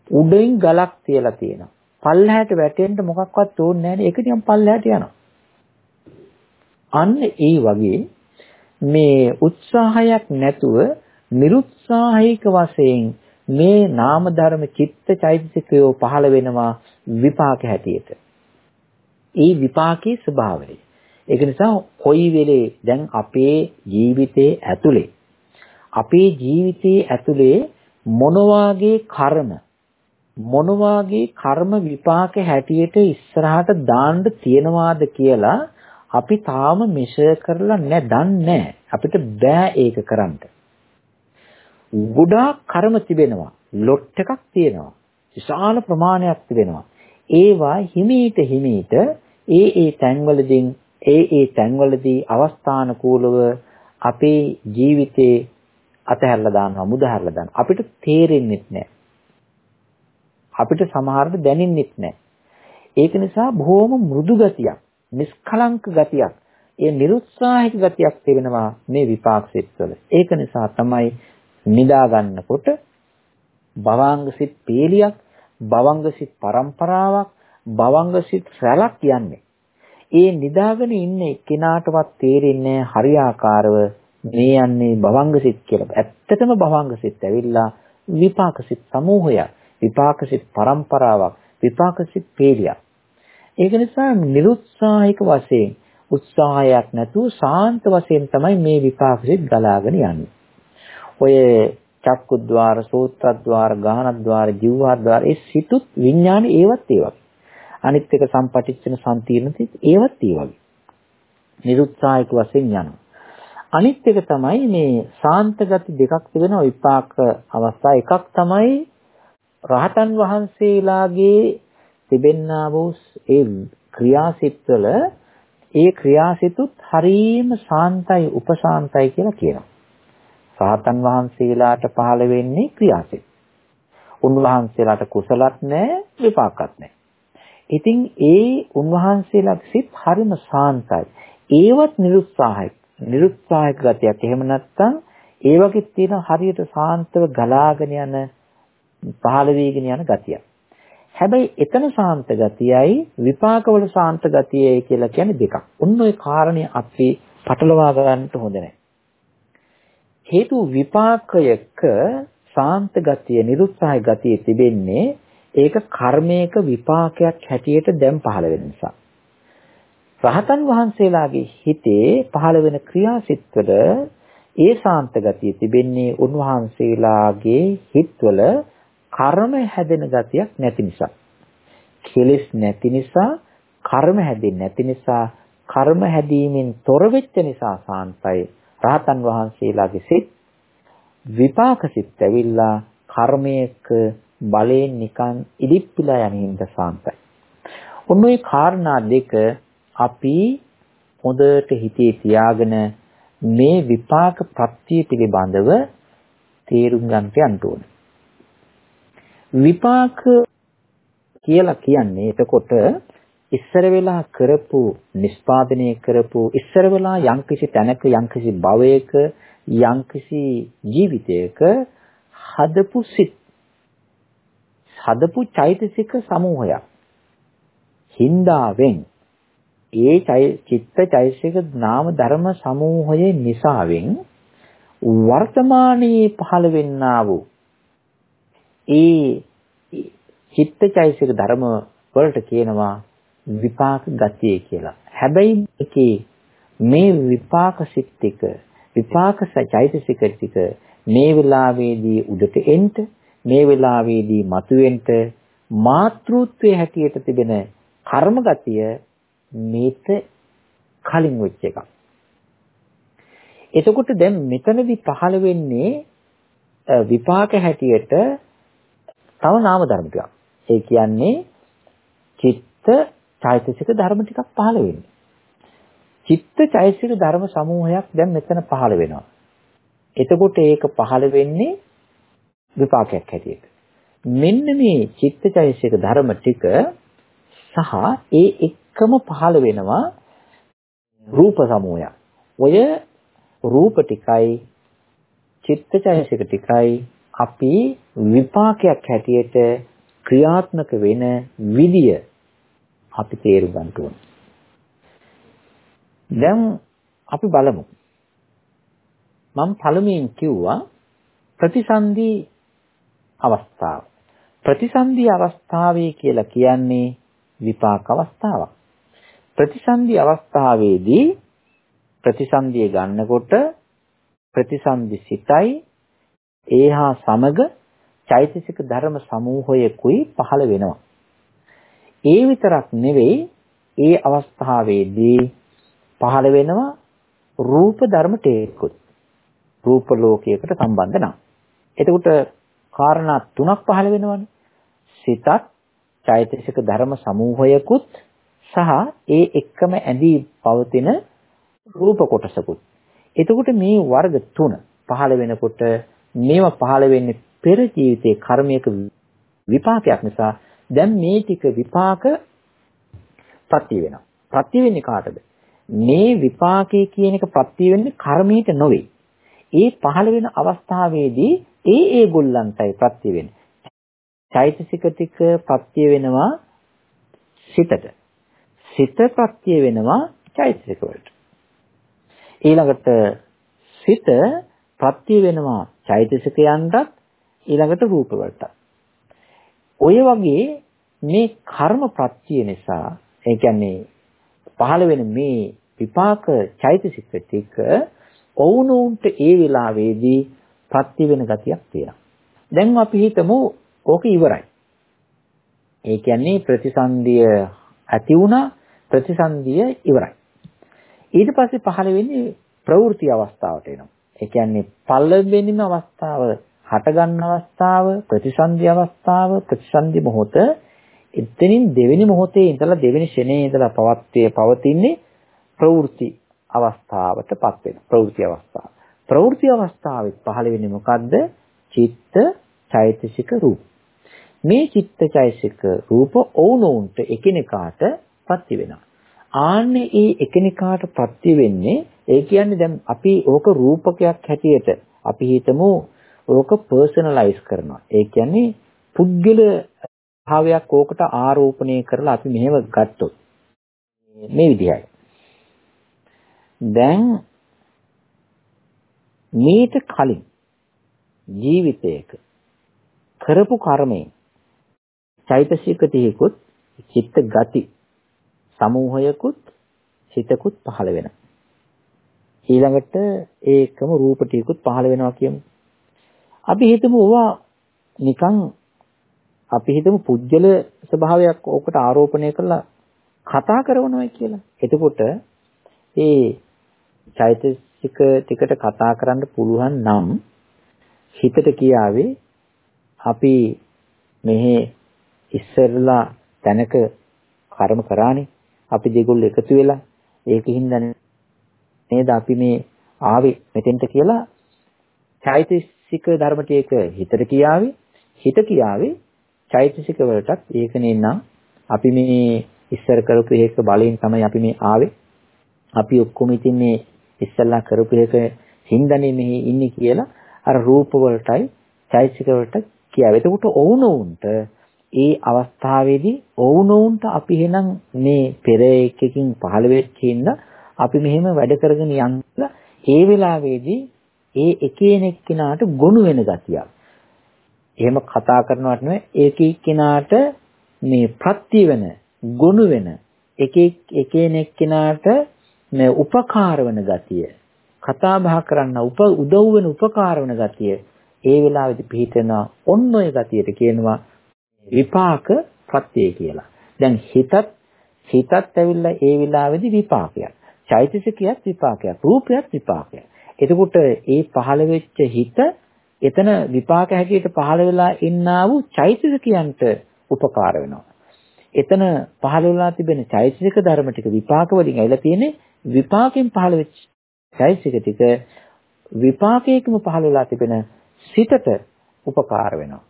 උඩින් ගලක් තියලා තියෙනවා. පල්ලහැට වැටෙන්න මොකක්වත් ඕනේ නැහැ නේ. ඒක නිකන් පල්ලහැට යනවා. අන්න ඒ වගේ මේ උත්සාහයක් නැතුව නිරුත්සාහික වශයෙන් මේ නාම ධර්ම චිත්ත චෛතසිකයෝ පහළ වෙනවා විපාක හැටියට. ඒ විපාකයේ ස්වභාවය. ඒක නිසා කොයි වෙලේ දැන් අපේ ජීවිතයේ ඇතුලේ අපේ ජීවිතයේ ඇතුලේ මොනවාගේ කර්ම මොනවාගේ කර්ම විපාක හැටියට ඉස්සරහට දාන්න තියනවාද කියලා අපි තාම මෙෂර් කරලා නැ දන්නේ අපිට බෑ ඒක කරන්න. ගොඩාක් කර්ම තිබෙනවා. ලොට් එකක් තියෙනවා. විශාල ප්‍රමාණයක් තිබෙනවා. ඒවා හිමීට හිමීට ඒ ඒ තැන්වලදී ඒ ඒ තැන්වලදී අවස්ථානුකූලව අපේ ජීවිතේ අතහැරලා දානවා මුදහැරලා දානවා. අපිට තේරෙන්නේ නැහැ අපිට සමහරට දැනෙන්නේ නැහැ ඒක නිසා බොහොම මෘදු ගතියක් නිස්කලංක ගතියක් ඒ නිරුත්සාහික ගතියක් තිබෙනවා මේ විපාක සිත්වල ඒක නිසා තමයි නිදා ගන්නකොට භවංග සිත් පේලියක් භවංග සිත් පරම්පරාවක් භවංග සිත් රැලක් යන්නේ. ඒ නිදාගෙන ඉන්න එක්කෙනාටවත් තේරෙන්නේ හරියාකාරව මේ යන්නේ භවංග සිත් කියලා. ඇත්තටම භවංග සිත් ඇවිල්ලා විපාක සිත් සමූහයක්, විපාක සිත් පරම්පරාවක්, විපාක සිත් පේලියක්. ඒක නිසා නිරුත්සාහික වශයෙන් උත්සාහයක් නැතුව සාන්ත වශයෙන් තමයි මේ විපාක සිත් ගලාගෙන යන්නේ. ඔය චක්කුද්්වාර, සෝත්‍රද්්වාර, ගාහනද්්වාර, ජීවහද්්වාර ඒ සිතුත් විඥානේ ඒවත් ඒ වගේ. අනිත් එක සම්පටිච්ඡන සම්තිර්ණතිත් ඒවත් ඒ වගේ. නිරුත්සාහික වශයෙන් යනවා. අනිත් එක තමයි මේ සාන්ත ගති දෙකක් තිබෙන විපාක අවස්ථා එකක් තමයි රහතන් වහන්සේලාගේ තිබෙන්නා වූ ඒ ක්‍රියාසිටවල ඒ ක්‍රියාසිතුත් හරීම සාන්තයි උපසාන්තයි කියලා කියනවා. රහතන් වහන්සේලාට පහළ වෙන්නේ ක්‍රියාසිත. උන්වහන්සේලාට කුසලත් නැහැ විපාකත් නැහැ. ඉතින් ඒ උන්වහන්සේලාගේ සිත් හරිම සාන්තයි. ඒවත් නිරුත්සාහයක්. නිරුත්සාහක ගතියක්. එහෙම නැත්නම් ඒ වගේ තියෙන හරියට සාන්තව ගලාගෙන යන පහළ වීගෙන යන ගතියක්. හැබැයි එතන සාන්ත ගතියයි විපාකවල සාන්ත ගතියයි කියලා කියන්නේ දෙකක්. උන් ওই කාරණේ අපි පටලවා ගන්නට හොඳ නැහැ. හේතු විපාකයක සාන්ත ගතිය, නිරුත්සාහය ගතිය තිබෙන්නේ ඒක කර්මයක විපාකයක් හැටියට දැන් පහළ වෙන නිසා. රහතන් වහන්සේලාගේ හිතේ පහළ වෙන ක්‍රියාසිටවල ඒ සාන්ත ගතිය තිබෙන්නේ උන්වහන්සේලාගේ හිතවල කර්ම හැදෙන ගතියක් නැති නිසා. කෙලෙස් නැති නිසා, කර්ම හැදෙන්නේ නැති නිසා, කර්ම හැදීමෙන් තොර වෙච්ච නිසා සාන්තයි. රහතන් වහන්සේලාගේ සිත් විපාක සිත් ඇවිල්ලා කර්මයක බලයෙන් නිකන් ඉදිප්පිලා යන හින්දා සාන්තයි. ඔන්න ඔය කාරණා දෙක අපි හොඳට හිතේ තියාගෙන මේ විපාක ප්‍රත්‍ය පිළිබඳව තේරුම් ගන්නට යන්න ඕනේ. විපාක කියලා කියන්නේ එතකොට ඉස්සර වෙලා කරපු නිෂ්පාදනය කරපු ඉස්සර වෙලා යම්කිසි තැනක යම්කිසි භවයක යම්කිසි ජීවිතයක හදපු සිත් හදපු චෛතසික සමූහයක් හින්දාවෙන් ඒ චිත්ත චෛතසික නාම ධර්ම සමූහයේ නිසාවෙන් වර්තමානයේ පහළ වෙන්නා වූ ඒ චිත්තචෛසික ධර්ම වලට කියනවා විපාක ගතිය කියලා. හැබැයි මේකේ මේ විපාක සිත් ටික විපාක චෛතසික ටික මේ වෙලාවේදී උඩට එන්න මේ වෙලාවේදී මතුවෙන්න මාතෘත්වයේ හැටියට තිබෙන කර්ම ගතිය මේත කලින් වෙච්ච එකක්. එතකොට දැන් මෙතනදී පහළ වෙන්නේ විපාක හැටියට තව නාම ධර්ම ටිකක්. ඒ කියන්නේ චිත්ත චෛතසික ධර්ම ටිකක් පහළ වෙන්නේ. චිත්ත චෛතසික ධර්ම සමූහයක් දැන් මෙතන පහළ වෙනවා. එතකොට ඒක පහළ වෙන්නේ විපාකයක් හැටියට. මෙන්න මේ චිත්ත චෛතසික ධර්ම ටික සහ ඒ එක්කම පහළ වෙනවා රූප සමූහයක්. ඔය රූප ටිකයි චිත්ත චෛතසික ටිකයි අපි විපාකයක් හැටියට ක්‍රියාත්මක වෙන විදිය අපි තේරුම් ගන්න ඕනේ. දැන් අපි බලමු. මම පළමුවෙන් කිව්වා ප්‍රතිසන්දි අවස්ථාව. ප්‍රතිසන්දි අවස්ථාවේ කියලා කියන්නේ විපාක අවස්ථාවක්. ප්‍රතිසන්දි අවස්ථාවේදී ප්‍රතිසන්දිය ගන්නකොට ප්‍රතිසන්දි සිතයි ඒහා සමග චෛතසික ධර්ම සමූහයකුයි පහළ වෙනවා. ඒ විතරක් නෙවෙයි ඒ අවස්ථාවේදී පහළ වෙනවා රූප ධර්ම ටේකුත්. රූප ලෝකයකට සම්බන්ධ නම්. එතකොට කාරණා තුනක් පහළ වෙනවනේ. සිතත් චෛතසික ධර්ම සමූහයකුත් සහ ඒ එක්කම ඇඳී පවතින රූප කොටසකුත්. එතකොට මේ වර්ග තුන පහළ වෙනකොට මේවා පහළ වෙන්නේ පෙර ජීවිතයේ කර්මයක විපාකයක් නිසා දැන් මේ ටික විපාක ප්‍රත්‍ය වෙනවා. ප්‍රත්‍ය වෙන්නේ කාටද? මේ විපාකයේ කියන එක ප්‍රත්‍ය වෙන්නේ කර්මයට නොවේ. ඒ පහළ වෙන අවස්ථාවේදී ඒ ඒ ගොල්ලන්ටයි ප්‍රත්‍ය වෙන්නේ. චෛතසික ටික ප්‍රත්‍ය වෙනවා සිතට. සිත ප්‍රත්‍ය වෙනවා චෛතසික වලට. ඊළඟට සිත ප්‍රත්‍ය වෙනවා චෛතසිකයන්ටත් ඊළඟට රූප වලට. ඔය වගේ මේ කර්ම ප්‍රත්‍ය නිසා ඒ කියන්නේ පහළ වෙන මේ විපාක චෛතසික ටික ඔවුනොන්ට ඒ වෙලාවේදී ප්‍රත්‍ය වෙන ගතියක් තියෙනවා. දැන් අපි හිතමු ඕක ඉවරයි. ඒ කියන්නේ ප්‍රතිසන්දිය ඇති වුණා ප්‍රතිසන්දිය ඉවරයි. ඊට පස්සේ පහළ වෙන්නේ ප්‍රවෘත්ති අවස්ථාවට එනවා. ඒ කියන්නේ පළවෙනිම අවස්ථාව හට ගන්න අවස්ථාව ප්‍රතිසන්දි අවස්ථාව ප්‍රතිසන්දි මොහොත එතනින් දෙවෙනි මොහොතේ ඉඳලා දෙවෙනි ෂණේ ඉඳලා පවත්තේ පවතින්නේ ප්‍රවෘත්ති අවස්ථාවටපත් වෙන ප්‍රවෘත්ති අවස්ථාව ප්‍රවෘත්ති අවස්ථාවෙත් පහළ වෙන්නේ මොකද්ද චිත්ත චෛතසික රූප මේ චිත්ත චෛතසික රූප ඕනෝන්ට එකිනෙකාට ප්‍රති වෙනවා ආන්නේ ඒ එකිනෙකාට ප්‍රති වෙන්නේ ඒ කියන්නේ දැන් අපි ඕක රූපකයක් හැටියට අපි හිතමු ඕක පර්සනලයිස් කරනවා. ඒ කියන්නේ පුද්ගල භාවයක් ඕකට ආරෝපණය කරලා අපි මෙහෙම ගත්තොත් මේ විදිහයි. දැන් මේට කලින් ජීවිතයක කරපු කර්මයෙන් චෛතසික තියකුත් චිත්ත ගති සමූහයකුත් සිතකුත් පහළ වෙනවා. ඊළඟට ඒකම රූප ටිකකුත් පහළ වෙනවා කියමු. අපි හිතමු ඕවා නිකන් අපි හිතමු පුජ්‍යල ස්වභාවයක් ඕකට ආරෝපණය කරලා කතා කරනවා කියලා. එතකොට ඒ චෛතසික ටිකට කතා කරන්න පුළුවන් නම් හිතට කියාවේ අපි මෙහි ඉස්සරලා තැනක කර්ම කරානේ. අපි දෙගොල්ලෝ එකතු වෙලා ඒකින්ද නේද අපි මේ ආවේ මෙතෙන්ට කියලා චෛතසික ධර්ම ටික හිතට කියාවේ. හිත කියාවේ චෛතසික වලටත් ඒකනේ නම් අපි මේ ඉස්සර කරපු එක බලයෙන් තමයි අපි මේ ආවේ. අපි ඔක්කොම ඉතින් මේ ඉස්සල්ලා කරපු එක හින්දානේ මෙහි ඉන්නේ කියලා අර රූප වලටයි චෛතසික වලට කියාවේ. එතකොට ඔවුනොවුන්ට ඒ අවස්ථාවේදී ඔවුනොවුන්ට අපි එහෙනම් මේ පෙර එකකින් පහළ වෙච්ච ඉඳලා අපි මෙහෙම වැඩ කරගෙන යන්න ඒ වෙලාවේදී ඒ එකේන එක්කිනාට ගොනු වෙන ගතියක්. එහෙම කතා කරනවට නෙවෙයි ඒක එක්කිනාට මේ ප්‍රත්‍ය වෙන ගොනු වෙන එක එකේන එක්කිනාට මේ උපකාර වෙන ගතිය. කතා බහ කරන්න උප උදව් වෙන උපකාර වෙන ගතිය. ඒ වෙලාවේදී පිහිටන ඔන්න ඔය ගතියට කියනවා විපාක ප්‍රත්‍ය කියලා. දැන් හිතත් හිතත් ඇවිල්ලා ඒ වෙලාවේදී විපාකයක්. චෛතසිකයක් විපාකයක්. රූපයක් විපාකයක්. එතකොට ඒ පහළ වෙච්ච හිත එතන විපාක හැටියට පහළ වෙලා ඉන්නා වූ චෛතසිකයන්ට උපකාර වෙනවා. එතන පහළ වෙලා තිබෙන චෛතසික ධර්ම ටික විපාක වලින් ඇවිල්ලා තියෙන්නේ විපාකයෙන් පහළ වෙච්ච චෛතසික ටික විපාකයකම පහළ වෙලා තිබෙන සිතට උපකාර වෙනවා.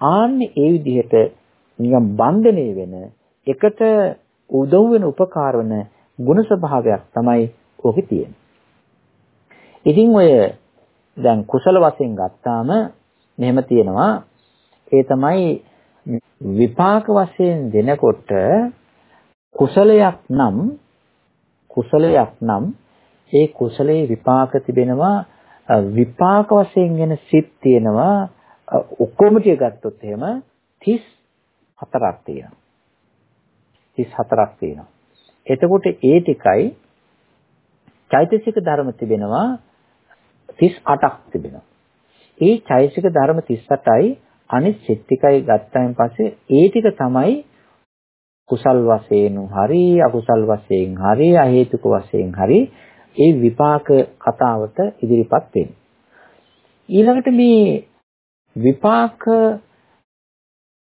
ආන්නේ ඒ විදිහට නිකම් බන්ධනය වෙන එකට උදව් වෙන උපකාර වෙන ගුණ ස්වභාවයක් තමයි ඔකේ තියෙන්නේ. ඉතින් ඔය දැන් කුසල වශයෙන් ගත්තාම මෙහෙම තියෙනවා ඒ තමයි විපාක වශයෙන් දෙනකොට කුසලයක් නම් කුසලයක් නම් ඒ කුසලයේ විපාක තිබෙනවා විපාක වශයෙන් එන සිත් තියෙනවා ඔක්කොම ටික ගත්තොත් එහෙම 34ක් තියෙනවා 34ක් තියෙනවා එතකොට ඒ ටිකයි චෛතසික ධර්ම තිබෙනවා 38ක් තිබෙනවා. ඒ චෛතසික ධර්ම 38යි අනිත් සිත් ටිකයි ගත්තාන් පස්සේ ඒ ටික තමයි කුසල් වශයෙන් හරි අකුසල් වශයෙන් හරි අහේතුක වශයෙන් හරි ඒ විපාක කතාවට ඉදිරිපත් වෙන්නේ. ඊළඟට මේ විපාක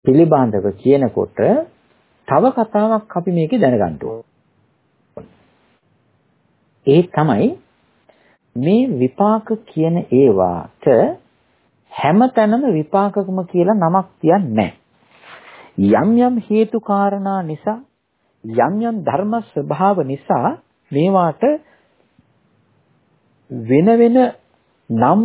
පිළිබඳව කියනකොට තව කතාවක් අපි මේකේ දැනගන්න ඕනේ. ඒ තමයි මේ විපාක කියන ඒවාට හැමතැනම විපාකකම කියලා නමක් තියන්නේ යම් යම් හේතු කාරණා නිසා යම් යම් ධර්ම ස්වභාව නිසා මේවාට වෙන වෙන නම්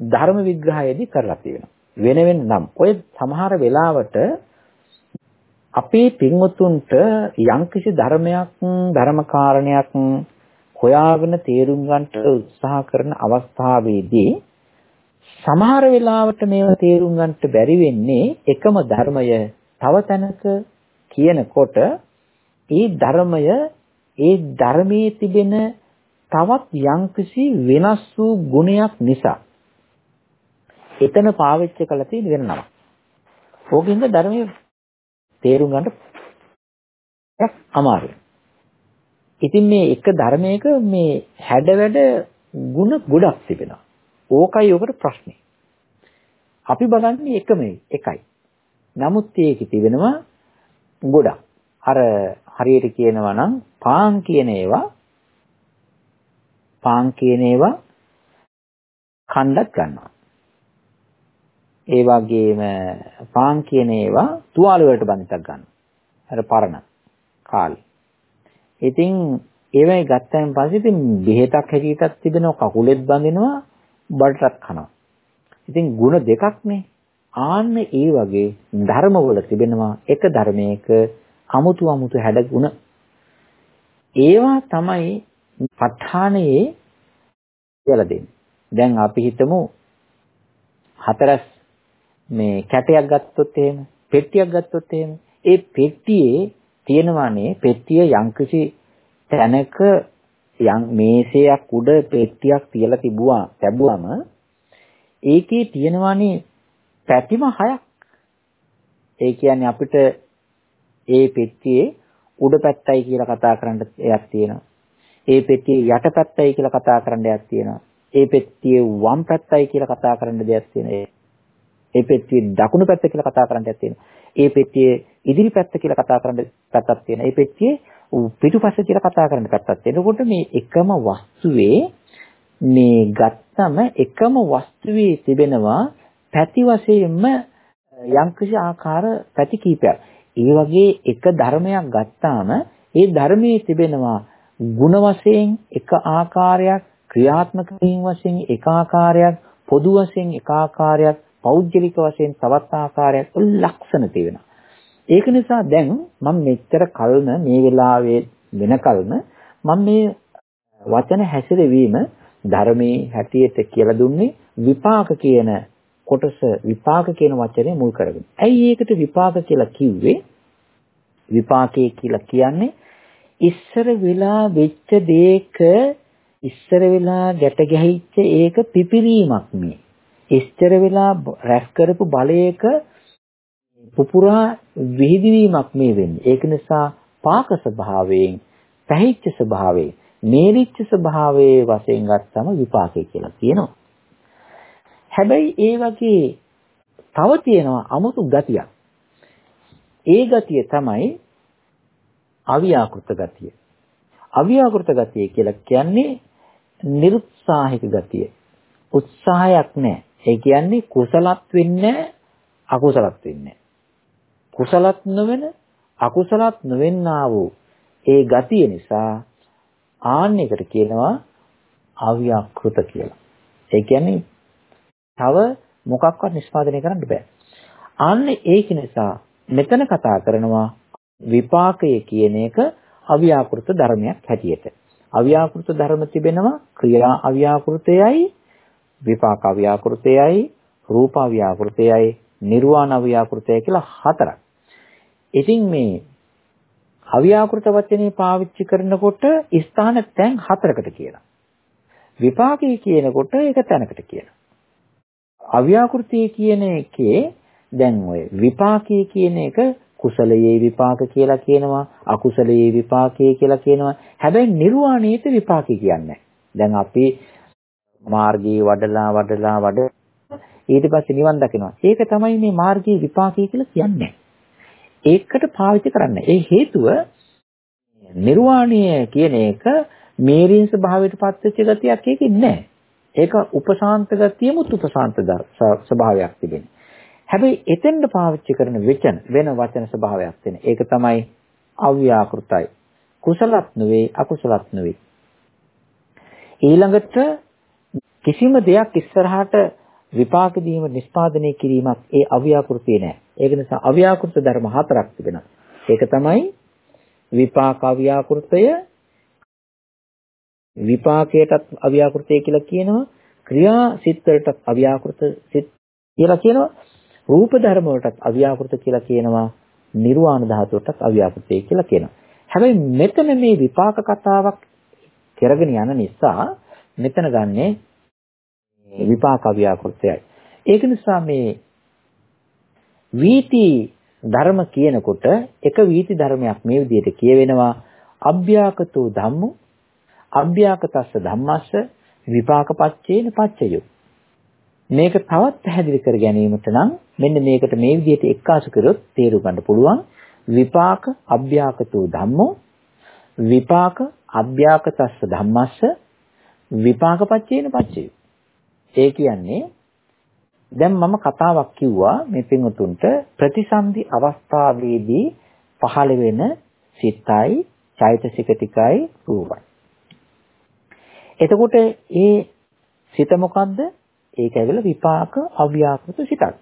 ධර්ම විග්‍රහයේදී කරලා තියෙනවා. වෙන වෙන නම්. ඔය සමහර වෙලාවට අපේ පින්වතුන්ට යම්කිසි ධර්මයක් ධර්ම කාරණයක් හොයාගෙන තේරුම් ගන්නට උත්සාහ කරන අවස්ථාවේදී සමහර වෙලාවට මේව තේරුම් ගන්නට බැරි වෙන්නේ එකම ධර්මය තව තැනක කියනකොට ඒ ධර්මය ඒ ධර්මයේ තිබෙන තවත් යම්කිසි වෙනස් වූ ගුණයක් නිසා එතන පාවිච්චි කළ තියෙන වෙන නමක්. ඕකින්ද ධර්මයේ තේරුම් ගන්න අමාරුයි. ඉතින් මේ එක ධර්මයක මේ හැඩ වැඩ ಗುಣ ගොඩක් තිබෙනවා. ඕකයි ඔකට ප්‍රශ්නේ. අපි බලන්නේ එකම එකයි. නමුත් ඒකේ තිබෙනවා ගොඩක්. අර හරියට කියනවා නම් පාන් කියන ඒවා පාන් කියන ඒවා කණ්ඩක් ගන්නවා. ඒ වගේම පාන් කියන ඒවා තුවාල වලට බඳින්නක් ගන්නවා. අර පරණ කාලේ. ඉතින් ඒවයි ගත්තයින් පස්සේ ඉතින් බෙහෙතක් හැටියටත් තිබෙනවා කකුලෙත් බඳිනවා බඩටත් කනවා. ඉතින් ಗುಣ දෙකක්නේ. ආන්න ඒ වගේ ධර්මවල තිබෙනවා එක ධර්මයක අමුතු අමුතු හැඩගුණ. ඒවා තමයි ප ဋ ාණයේ කියලා දෙන්නේ. දැන් අපි හිතමු හතරස් මේ කැටයක් ගත්තොත් එහෙම පෙට්ටියක් ගත්තොත් එහෙම ඒ පෙට්ටියේ තියෙනවානේ පෙට්ටිය යම්කිසි තැනක යම් මේසයක් උඩ පෙට්ටියක් තියලා තිබුවා ලැබුවම ඒකේ තියෙනවානේ පැතිම හයක් ඒ කියන්නේ අපිට ඒ පෙට්ටියේ උඩ පැත්තයි කියලා කතා කරන්න එකක් තියෙනවා ඒ පෙට්ටියේ යට පැත්තයි කියලා කතා කරන්න එකක් තියෙනවා ඒ පෙට්ටියේ වම් පැත්තයි කියලා කතා කරන්න දෙයක් තියෙනවා ඒ පෙට්ටියේ දකුණු පැත්ත කියලා කතා කරන්න තියෙනවා. ඒ පෙට්ටියේ ඉදිරි පැත්ත කියලා කතා කරන්න පැත්තක් තියෙනවා. ඒ පෙට්ටියේ පිටුපස්ස කියලා කතා කරන්න ගත්තත් එතකොට මේ එකම වස්තුවේ මේ ගත්තම එකම වස්තුවේ තිබෙනවා පැති වශයෙන්ම යම්කිසි ආකාර පැති කීපයක්. ඒ වගේ එක ධර්මයක් ගත්තාම ඒ ධර්මයේ තිබෙනවා ಗುಣ වශයෙන් එක ආකාරයක්, ක්‍රියාත්මක වීම වශයෙන් එක ආකාරයක්, පොදු වශයෙන් එක ආකාරයක්, පෞද්ගලික වශයෙන් තවත් ආකාරයක් ලක්ෂණ තියෙනවා. ඒක නිසා දැන් මම මෙච්චර කල්ම මේ වෙලාවේ වෙනකල්ම මම මේ වචන හැසිරවීම ධර්මයේ හැටියට කියලා දුන්නේ විපාක කියන කොටස විපාක කියන වචනේ මුල් කරගෙන. ඇයි ඒකට විපාක කියලා කිව්වේ? විපාකයේ කියලා කියන්නේ ඉස්සර වෙලා වෙච්ච දෙයක ඉස්සර වෙලා ගැට ගැහිච්ච ඒක පිපිරීමක් මේ. ඉස්සර වෙලා රැස් කරපු බලයක පුපුරා විහිදවීමක් මේ වෙන්නේ. ඒක නිසා පාක ස්වභාවයෙන්, පැහිච්ච ස්වභාවයෙන්, මේරිච්ච ස්වභාවයේ වශයෙන් ගත්තම විපාකය කියලා කියනවා. හැබැයි ඒ වගේ තව තියෙනවා 아무තු ගතියක්. ඒ ගතිය තමයි අවියාකෘත ගතිය. අවියාකෘත ගතිය කියලා කියන්නේ නිරුත්සාහික ගතිය. උත්සාහයක් නැහැ. ඒ කියන්නේ කුසලත් වෙන්නේ අකුසලත් වෙන්නේ කුසලත් නොවන අකුසලත් නොවෙන්නා වූ ඒ ගතිය නිසා ආන්නයකට කියනවා අව්‍යාකෘත කියලා. ඒ කියන්නේ තව මොකක්වත් නිෂ්පාදනය කරන්න බෑ. අන්න ඒක නිසා මෙතන කතා කරනවා විපාකය කියන එක අව්‍යාකෘත ධර්මයක් හැටියට. අව්‍යාකෘත ධර්ම තිබෙනවා ක්‍රියා අව්‍යාකෘතයයි විපාක අව්‍යාකෘතයයි රූප අව්‍යාකෘතයයි නිර්වාණ අව්‍යාකෘතයයි කියලා හතරක්. ඉතින් මේ අව්‍යාකෘත වචනේ පාවිච්චි කරනකොට ස්ථාන තැන් හතරකට කියනවා. විපාකයේ කියනකොට ඒක තැනකට කියනවා. අව්‍යාකෘතිය කියන එකේ දැන් ඔය විපාකයේ කියන එක කුසලයේ විපාක කියලා කියනවා අකුසලයේ විපාකයේ කියලා කියනවා හැබැයි නිර්වාණයට විපාකي කියන්නේ දැන් අපි මාර්ගයේ වඩලා වඩලා වඩ ඊට පස්සේ නිවන් දකිනවා ඒක තමයි මේ මාර්ගයේ විපාකي කියලා කියන්නේ ඒකට පාවිච්චි කරන්න ඒ හේතුව නිර්වාණය කියන එක මේරින් ස්වභාවයට පත්වෙච්ච ගතියක් ඒකේ නැහැ ඒක උපශාන්ත ගතියමුත් උපශාන්ත ස්වභාවයක් තිබෙනවා. හැබැයි එතෙන්ද පාවිච්චි කරන වචන වෙන වචන ස්වභාවයක් තියෙන. ඒක තමයි අව්‍යාකෘතයි. කුසලත් නෙවෙයි අකුසලත් නෙවෙයි. ඊළඟට කිසිම දෙයක් ඉස්සරහට විපාක දීම නිස්පාදනය කිරීමක් ඒ අව්‍යාකෘතිය නෑ. ඒක නිසා අව්‍යාකෘත ධර්ම හතරක් තිබෙනවා. ඒක තමයි විපාක අව්‍යාකෘතය, විපාකයටත් අව්‍යාකෘතය කියලා කියනවා ක්‍රියා සිත් වලටත් අව්‍යාකෘත සිත් කියලා කියනවා රූප ධර්ම වලටත් අව්‍යාකෘත කියලා කියනවා නිර්වාණ ධාතුවටත් අව්‍යාකෘතය කියලා කියනවා හැබැයි මෙතන මේ විපාක කතාවක් කරගෙන යන නිසා මෙතන ගන්නේ විපාක අව්‍යාකෘතයයි ඒක නිසා මේ වීති ධර්ම කියනකොට එක වීති ධර්මයක් මේ විදිහට කියවෙනවා අභ්‍යාකතෝ ධම්මෝ අභ්‍යාකතස්ස ධම්මස්ස විපාකපච්චේන පච්චයෝ. මේක තවත් පැහැදිලි කර ගැනීමට නම් මෙන්න මේකට මේ විදිහට එක්කාසු කරොත් තේරුම් ගන්න පුළුවන් විපාක අභ්‍යාකතෝ ධම්මෝ විපාක අභ්‍යාකතස්ස ධම්මස්ස විපාකපච්චේන පච්චයෝ. ඒ කියන්නේ දැන් මම කතාවක් කිව්වා මේ පින්වතුන්ට ප්‍රතිසන්දි අවස්ථාවේදී පහළ වෙන සිතයි චෛතසික ටිකයි රූපයි. එතකොට ඒ සිත මොකද්ද? ඒක ඇවිල්ලා විපාක අව්‍යාකෘත සිතක්.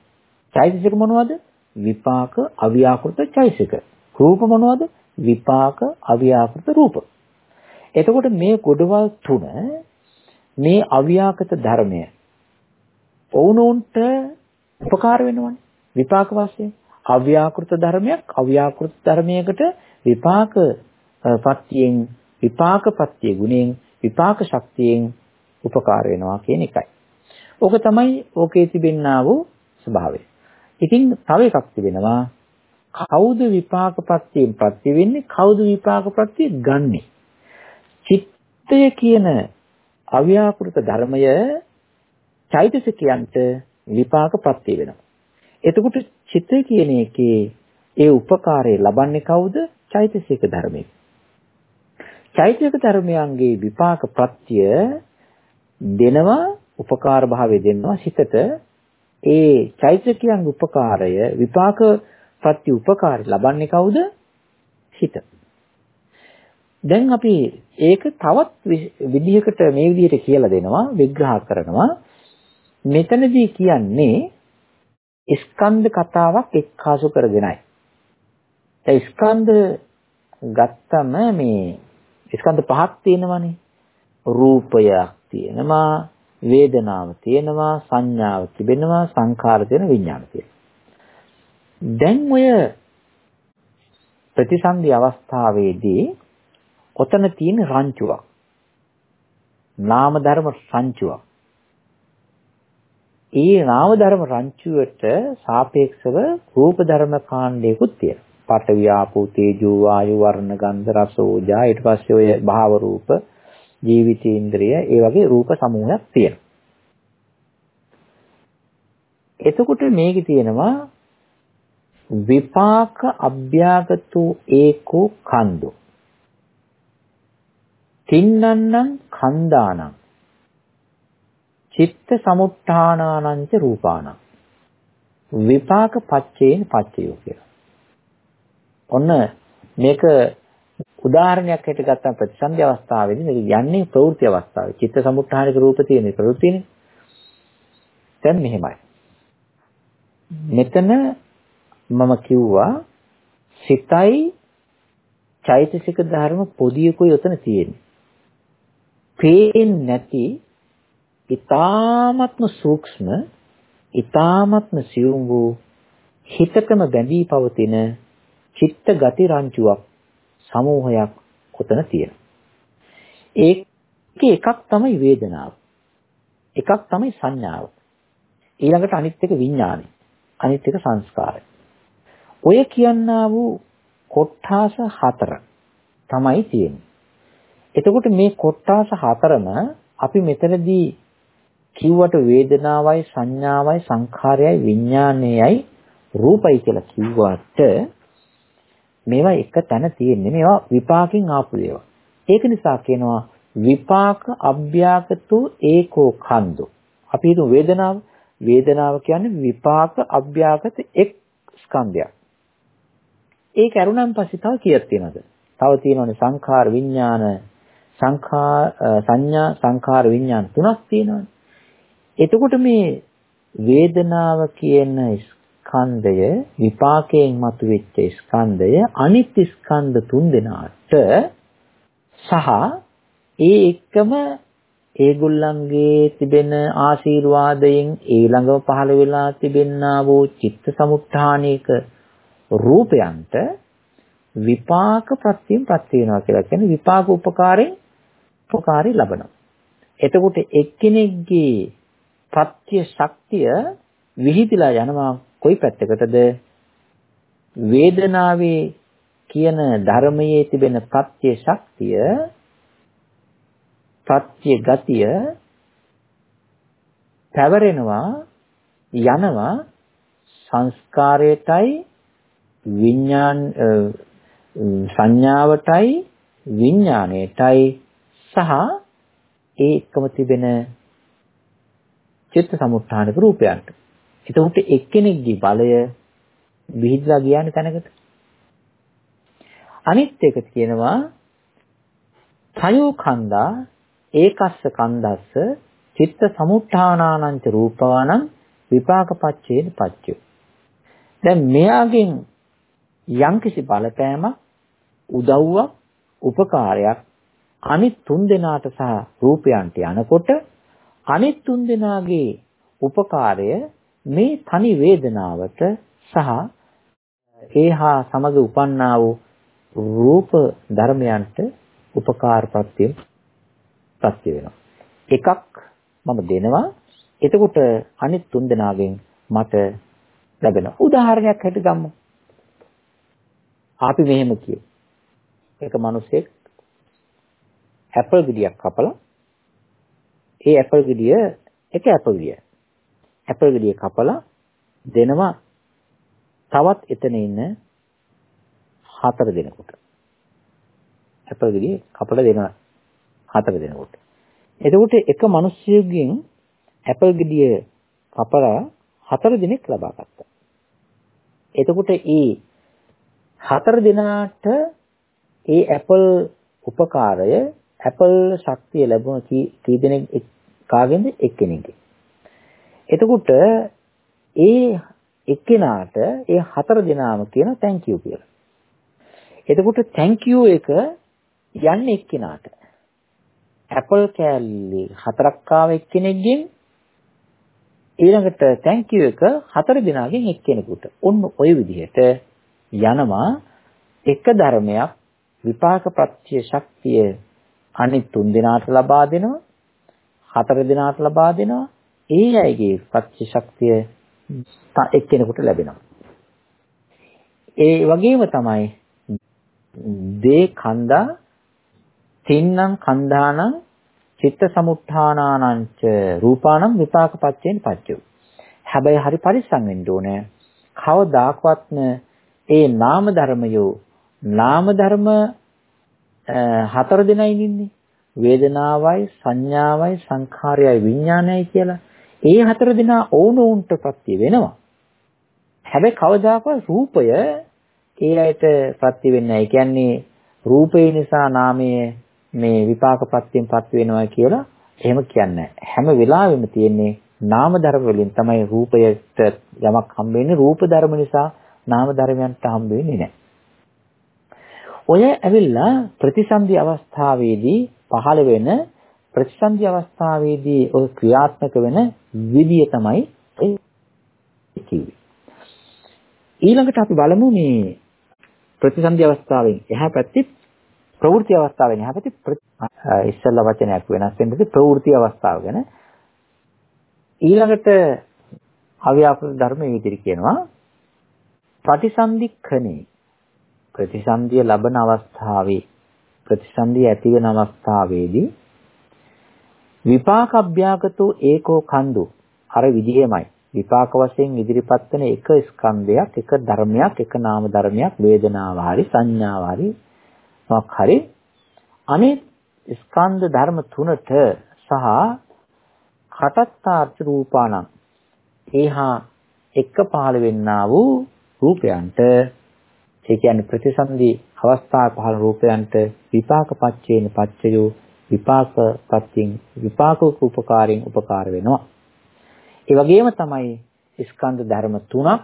චෛතසික මොනවද? විපාක අව්‍යාකෘත චෛතසික. රූප මොනවද? විපාක අව්‍යාකෘත රූප. එතකොට මේ ගොඩවල් තුන මේ අව්‍යාකෘත ධර්මය ඔවුනොන්ට උපකාර වෙනවනේ. විපාක වශයෙන් අව්‍යාකෘත ධර්මයක් අව්‍යාකෘත ධර්මයකට විපාක පත්‍යයෙන් විපාක පත්‍ය ගුණයෙන් විපාක ශක්තියෙන් උපකාර වෙනවා කියන එකයි. ඕක තමයි ඕකේ තිබෙන්නා වූ ස්වභාවය. ඉතින් තව එකක් තිබෙනවා කවුද විපාකපත්තියෙන් ප්‍රත්‍ය වෙන්නේ කවුද විපාකපත්තිය ගන්නෙ චිත්තය කියන අව්‍යාකෘත ධර්මය චෛතසිකයන්ට විපාකපත්තිය වෙනවා. එතකොට චිත්තය කියන එකේ ඒ උපකාරය ලබන්නේ කවුද? චෛතසික ධර්මයේ. චෛතසික ධර්මයන්ගේ විපාක ප්‍රත්‍ය දෙනවා උපකාර භාවය දෙනවා සිතට. ඒ චෛතසිකයන් උපකාරය විපාක ප්‍රත්‍ය උපකාරය ලබන්නේ කවුද? හිත. දැන් අපි ඒක තවත් විදිහකට මේ විදිහට කියලා දෙනවා විග්‍රහ කරනවා. මෙතනදී කියන්නේ ස්කන්ධ කතාවක් එක්කාසු කරගෙනයි. ඒ ස්කන්ධ ගත්තම මේ ස්කන්ධ පහක් තියෙනවනේ. රූපයක් තියෙනවා, වේදනාව තියෙනවා, සංඥාව තිබෙනවා, සංඛාර තියෙන විඥාන තියෙනවා. දැන් ඔය ප්‍රතිසන්දි අවස්ථාවේදී ඔතන තියෙන රංචුවක්. නාම ධර්ම රංචුවක්. ඒ නාම ධර්ම රංචුවට සාපේක්ෂව රූප ධර්ම කාණ්ඩයකුත් තියෙනවා. පඨවි ආපෝ තේජෝ වායු වර්ණ ගන්ධ රස ඕජා ඊට පස්සේ ඔය භාව රූප ජීවිතේන්ද්‍රය ඒ වගේ රූප සමූහයක් තියෙනවා. එතකොට මේකේ තියෙනවා විපාක අභ්‍යාගතු ඒකෝ කන්දෝ තින්නන්නම් කන්දානං චිත්ත සමුත්ථානානං ච රූපානං විපාක පච්චේන පච්චයෝ කියලා. ඔන්න මේක උදාහරණයක් හැටියට ගත්තම ප්‍රතිසන්දි අවස්ථාවේදී මේක යන්නේ ප්‍රවෘත්ති අවස්ථාවේ. චිත්ත සමුත්ථානික රූප තියෙන ප්‍රවෘත්තිනේ. දැන් මෙහෙමයි. මෙතන මම කිව්වා සිතයි චෛතසික ධර්ම පොදියකුයි උතන තියෙන්නේ. පේන්නේ නැති ඊ타ත්ම සූක්ෂම ඊ타ත්ම සියුම් වූ හිතකම බැඳී පවතින චිත්ත ගති රංචුවක් සමූහයක් කොතන තියෙනවා. ඒකේ එකක් තමයි වේදනාව. එකක් තමයි සංඥාව. ඊළඟට අනිත් එක විඥානය. අනිත් එක සංස්කාරය. ඔය කියන්නා වූ කොට්ඨාස හතර තමයි තියෙන්නේ. එතකොට මේ කොට්ඨාස හතරම අපි මෙතනදී කිව්වට වේදනාවයි සංඥාවයි සංඛාරයයි විඥානයයි රූපයි කියලා කිව්වට මේවා එක තැන තියෙන්නේ මේවා විපාකින් ආපු දේවල්. ඒක නිසා කියනවා විපාක අභ්‍යාකතු ඒකෝ කන්දෝ. අපි හිතමු වේදනාව වේදනාව කියන්නේ විපාක අභ්‍යාකත එක් ස්කන්ධයක්. ඒක ඇරුණන් පස්සේ තව කීයක් තියෙනවද? තව තියෙනවනේ සංඛාර විඥාන සංඛා සංඥා සංඛාර විඥාන තුනක් තියෙනවනේ. එතකොට මේ වේදනාව කියන ස්කන්ධය විපාකයෙන් මතුවෙච්ච ස්කන්ධය අනිත් ස්කන්ධ තුන් දෙනාට සහ ඒ එක්කම ඒගොල්ලන්ගේ තිබෙන ආශිර්වාදයෙන් ඊළඟව පහළ වෙලා තිබෙන්නා වූ චිත්ත සමුත්ථානයක රූපයන්ට විපාක ප්‍රත්‍යයෙන් ප්‍රත්‍ය වෙනවා කියලා කියන්නේ විපාක උපකාරයෙන් උපකාරي ලබනවා. එතකොට එක්කෙනෙක්ගේ ප්‍රත්‍ය ශක්තිය විහිදලා යනවා කොයි පැත්තකටද? වේදනාවේ කියන ධර්මයේ තිබෙන ප්‍රත්‍ය ශක්තිය ප්‍රත්‍ය ගතිය පැවරෙනවා යනවා සංස්කාරයටයි විඥාන සංඥාවටයි විඥාණයටයි සහ ඒ එක්කම තිබෙන චිත්ත සමුත්ථානික රූපයන්ට. එතකොට එක්කෙනෙක්ගේ බලය විහිදලා ගියානේ තැනකට. අනිත් එක කියනවා තයෝ කන්දා ඒකස්ස කන්දස්ස චිත්ත සමුත්ථානානංච රූපානං විපාකපච්චේන පච්චයෝ. දැන් මෙයාගෙන් යම්කිසි බලපෑමක් උදව්වක් උපකාරයක් අනිත් තුන් දෙනාට සහ රූපයන්ට යනකොට අනිත් තුන් දෙනාගේ උපකාරය මේ තනි වේදනාවට සහ ඒහා සමග උපන්නා වූ රූප ධර්මයන්ට උපකාරපත්‍ය ප්‍රත්‍ය වෙනවා. එකක් මම දෙනවා. එතකොට අනිත් තුන් දෙනාගෙන් මට ලැබෙන උදාහරණයක් හැටියට ගමු. අපි මෙහෙම කියමු. එක මිනිහෙක් ඇපල් ගෙඩියක් කපලා ඒ ඇපල් ගෙඩිය එක ඇපල් ගෙඩිය. ඇපල් ගෙඩිය කපලා දෙනවා තවත් එතන ඉන්න හතර දෙනෙකුට. ඇපල් ගෙඩිය කපලා දෙනවා හතර දෙනෙකුට. එතකොට එක මිනිස්සුගෙන් ඇපල් ගෙඩිය කපලා හතර දිනක් ලබා ගත්තා. එතකොට ඒ හතර දිනාට ඒ ඇපල් උපකාරය ඇපල් ශක්තිය ලැබුණ කී දෙනෙක් කාගෙන්ද එක්කෙනෙක්ගෙන්. එතකොට ඒ එක්කෙනාට ඒ හතර දෙනාම කියන thank you කියලා. එතකොට thank you එක යන්නේ එක්කෙනාට. ඇපල් කෑල්ලි හතරක් ආව එක්කෙනෙක්ගෙන් ඊළඟට thank you එක හතර දෙනාගෙන් එක්කෙනෙකුට. ඔන්න ওই විදිහට යනවා එක ධර්මයක් විපාක ප්‍රත්‍ය ශක්තිය අනිත් තුන් දෙනාට ලබා දෙනවා හතර දෙනාට ලබා දෙනවා. ඒ අයගේ ප්‍රත්‍ය ශක්තිය එක්කෙනෙකුට ලැබෙනවා. ඒ වගේම තමයි දේ කන්දා තින්නම් කන්දානම් චිත්ත සමුත්ථානානංච රූපානම් විපාක පච්චේන පච්චෝ හැබැයි හරි පරිස්සම් වෙන්න ඕනේ. කවදාකවත්ම ඒ නාම ධර්මයෝ නාම ධර්ම හතර දෙනයි ඉන්නේ. වේදනාවයි සංඥාවයි සංඛාරයයි විඥානයයි කියලා. ඒ හතර දෙනා ඕනෝන්ට ප්‍රත්‍ය වෙනවා. හැබැයි කවදාකවත් රූපය ඒ ඇයට ප්‍රත්‍ය වෙන්නේ නැහැ. ඒ කියන්නේ රූපේ නිසා නාමයේ මේ විපාක ප්‍රත්‍යයෙන් පත් වෙනවා කියලා එහෙම කියන්නේ හැම වෙලාවෙම තියෙන්නේ නාම ධර්ම වලින් තමයි රූපයට යමක් හම්බ වෙන්නේ. රූප ධර්ම නිසා නාම ධර්මයන්ට හම්බ වෙන්නේ නැහැ. ඔය ඇවිල්ලා ප්‍රතිසන්දි අවස්ථාවේදී පහළ වෙන ප්‍රතිසන්දි අවස්ථාවේදී ඔය ක්‍රියාත්මක වෙන විදිය තමයි කිව්වේ. ඊළඟට අපි බලමු මේ ප්‍රතිසන්දි අවස්ථාවෙන් එහා පැත්තේ ප්‍රවෘත්ති අවස්ථාවෙන් එහා පැත්තේ ඉස්සෙල්ලා වචනයක් වෙනස් වෙන්නේ ප්‍රවෘත්ති අවස්ථාව ගැන ඊළඟට අව්‍යාකෘත ධර්ම මේ විදිහට කියනවා ප්‍රතිසන්දික්ඛනේ ප්‍රතිසන්දිය ලබන අවස්ථාවේ ප්‍රතිසන්දිය ඇති වෙන අවස්ථාවේදී විපාක අභ්‍යාගතෝ ඒකෝ කන්දු අර විදිහමයි. විපාක වශයෙන් ඉදිරිපත් වෙන එක ස්කන්ධයක් එක ධර්මයක් එක නාම ධර්මයක් වේදනාව හරි සංඥාව හරි මොකක් හරි. අනිත් ස්කන්ධ ධර්ම තුනට සහ කටත්තාර්ථ රූපාණං ඒහා එක පහළ වෙන්නා වූ රූපයන්ට ඒ කියන්නේ ප්‍රතිසන්දි අවස්ථාවේ පහළ රූපයන්ට විපාක පච්චේන පච්චයෝ විපාක පත්‍යින් විපාක උපකාරයෙන් උපකාර වෙනවා. ඒ වගේම තමයි ස්කන්ධ ධර්ම තුනක්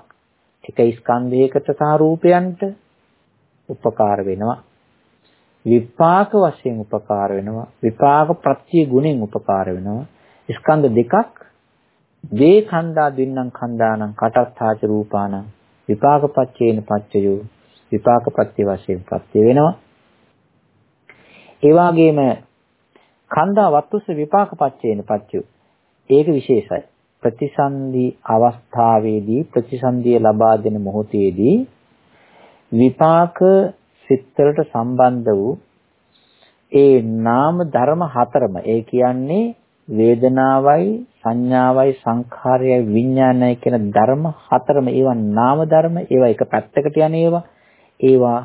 එක ස්කන්ධයකට සහ රූපයන්ට උපකාර වෙනවා. විපාක වශයෙන් උපකාර වෙනවා. විපාක ප්‍රත්‍ය ගුණෙන් උපකාර වෙනවා. ස්කන්ධ දෙකක් වේ කන්දා දින්නම් කන්දානම් කටත්ථාච රූපානම් විපාක පච්චේන පච්චයෝ විපාක ප්‍රත්‍ය වශයෙන් ප්‍රත්‍ය වෙනවා. ඒ වගේම කන්දා වත්තුස විපාක පච්චේන පච්චයෝ ඒක විශේෂයි. ප්‍රතිසන්දි අවස්ථාවේදී ප්‍රතිසන්දිය ලබා දෙන මොහොතේදී විපාක සිත්වලට සම්බන්ධ වූ ඒ නාම ධර්ම හතරම ඒ කියන්නේ වේදනාවයි සංඥාවයි සංඛාරයයි විඥානයයි කියන ධර්ම හතරම ඒවා නාම ධර්ම ඒවා එක පැත්තකට යන ඒවා ඒවා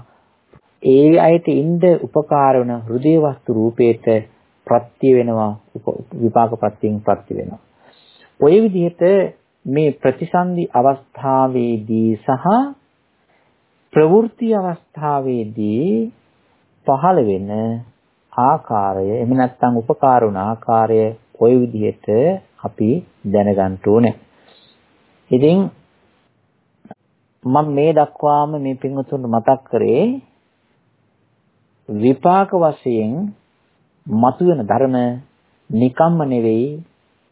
ඒ අයට ඉන්න උපකාර වන හෘදේ වස්තු රූපේට ප්‍රත්‍ය වෙනවා විපාක ප්‍රත්‍යයෙන් ප්‍රත්‍ය වෙනවා ඔය විදිහට මේ ප්‍රතිසන්දි අවස්ථාවේදී සහ ප්‍රවෘත්ති අවස්ථාවේදී පහළ වෙන ආකාරය එහෙම නැත්නම් උපකාර වුණ ආකාරය ওই විදිහට අපි දැනගන්න ඕනේ. ඉතින් මම මේ දක්වාම මේ පින්වතුන්ට මතක් කරේ විපාක වශයෙන් මතුවෙන ධර්ම නිකම්ම නෙවෙයි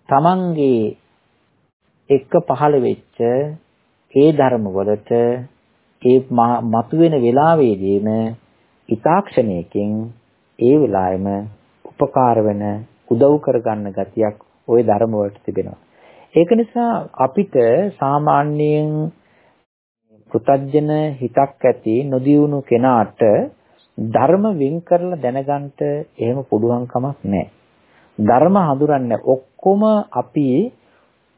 තමන්ගේ එක්ක පහළ වෙච්ච ඒ ධර්ම වලට ඒ මතුවෙන වෙලාවේදීම ඉතාක්ෂණයකින් ඒ වෙලාවෙම උපකාර වෙන උදව් කරගන්න ගතියක් ওই ධර්ම වලට තිබෙනවා. ඒක නිසා අපිට සාමාන්‍යයෙන් කෘතජන හිතක් ඇති නොදියුණු කෙනාට ධර්ම වින් කරලා දැනගන්න එහෙම පුළුවන් කමක් නැහැ. ධර්ම හඳුරන්නේ ඔක්කොම අපි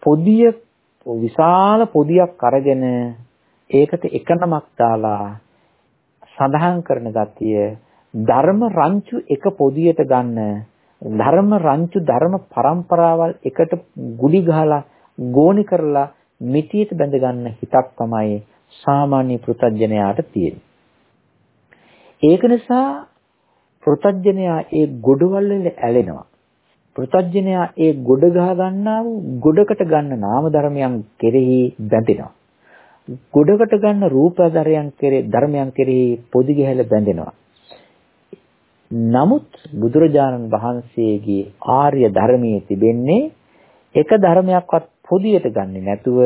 පොදිය විශාල පොදියක් අරගෙන ඒකට එක නමක් දාලා සඳහන් කරන ගතිය ධර්ම රංචු එක පොදියට ගන්න ධර්ම රංචු ධර්ම પરම්පරාවල් එකට ගුලි ගහලා ගෝණි කරලා මිටියට බැඳ ගන්න හිතක් තමයි සාමාන්‍ය පෘතජ්ජනයාට තියෙන්නේ. ඒක නිසා පෘතජ්ජනයා ඒ ගොඩවල් වල ඇලෙනවා. පෘතජ්ජනයා ඒ ගොඩ ගහ ගන්නා වූ ගොඩකට ගන්න නාම ධර්මයන් කෙරෙහි බැඳෙනවා. ගොඩකට ගන්න රූප ධර්මයන් කෙරෙහි ධර්මයන් කෙරෙහි පොදි ගහලා බැඳෙනවා. නමුත් බුදුරජාණන් වහන්සේගේ ආර්ය ධර්මයේ තිබෙන්නේ එක ධර්මයක්වත් පොදියට ගන්නෙ නැතුව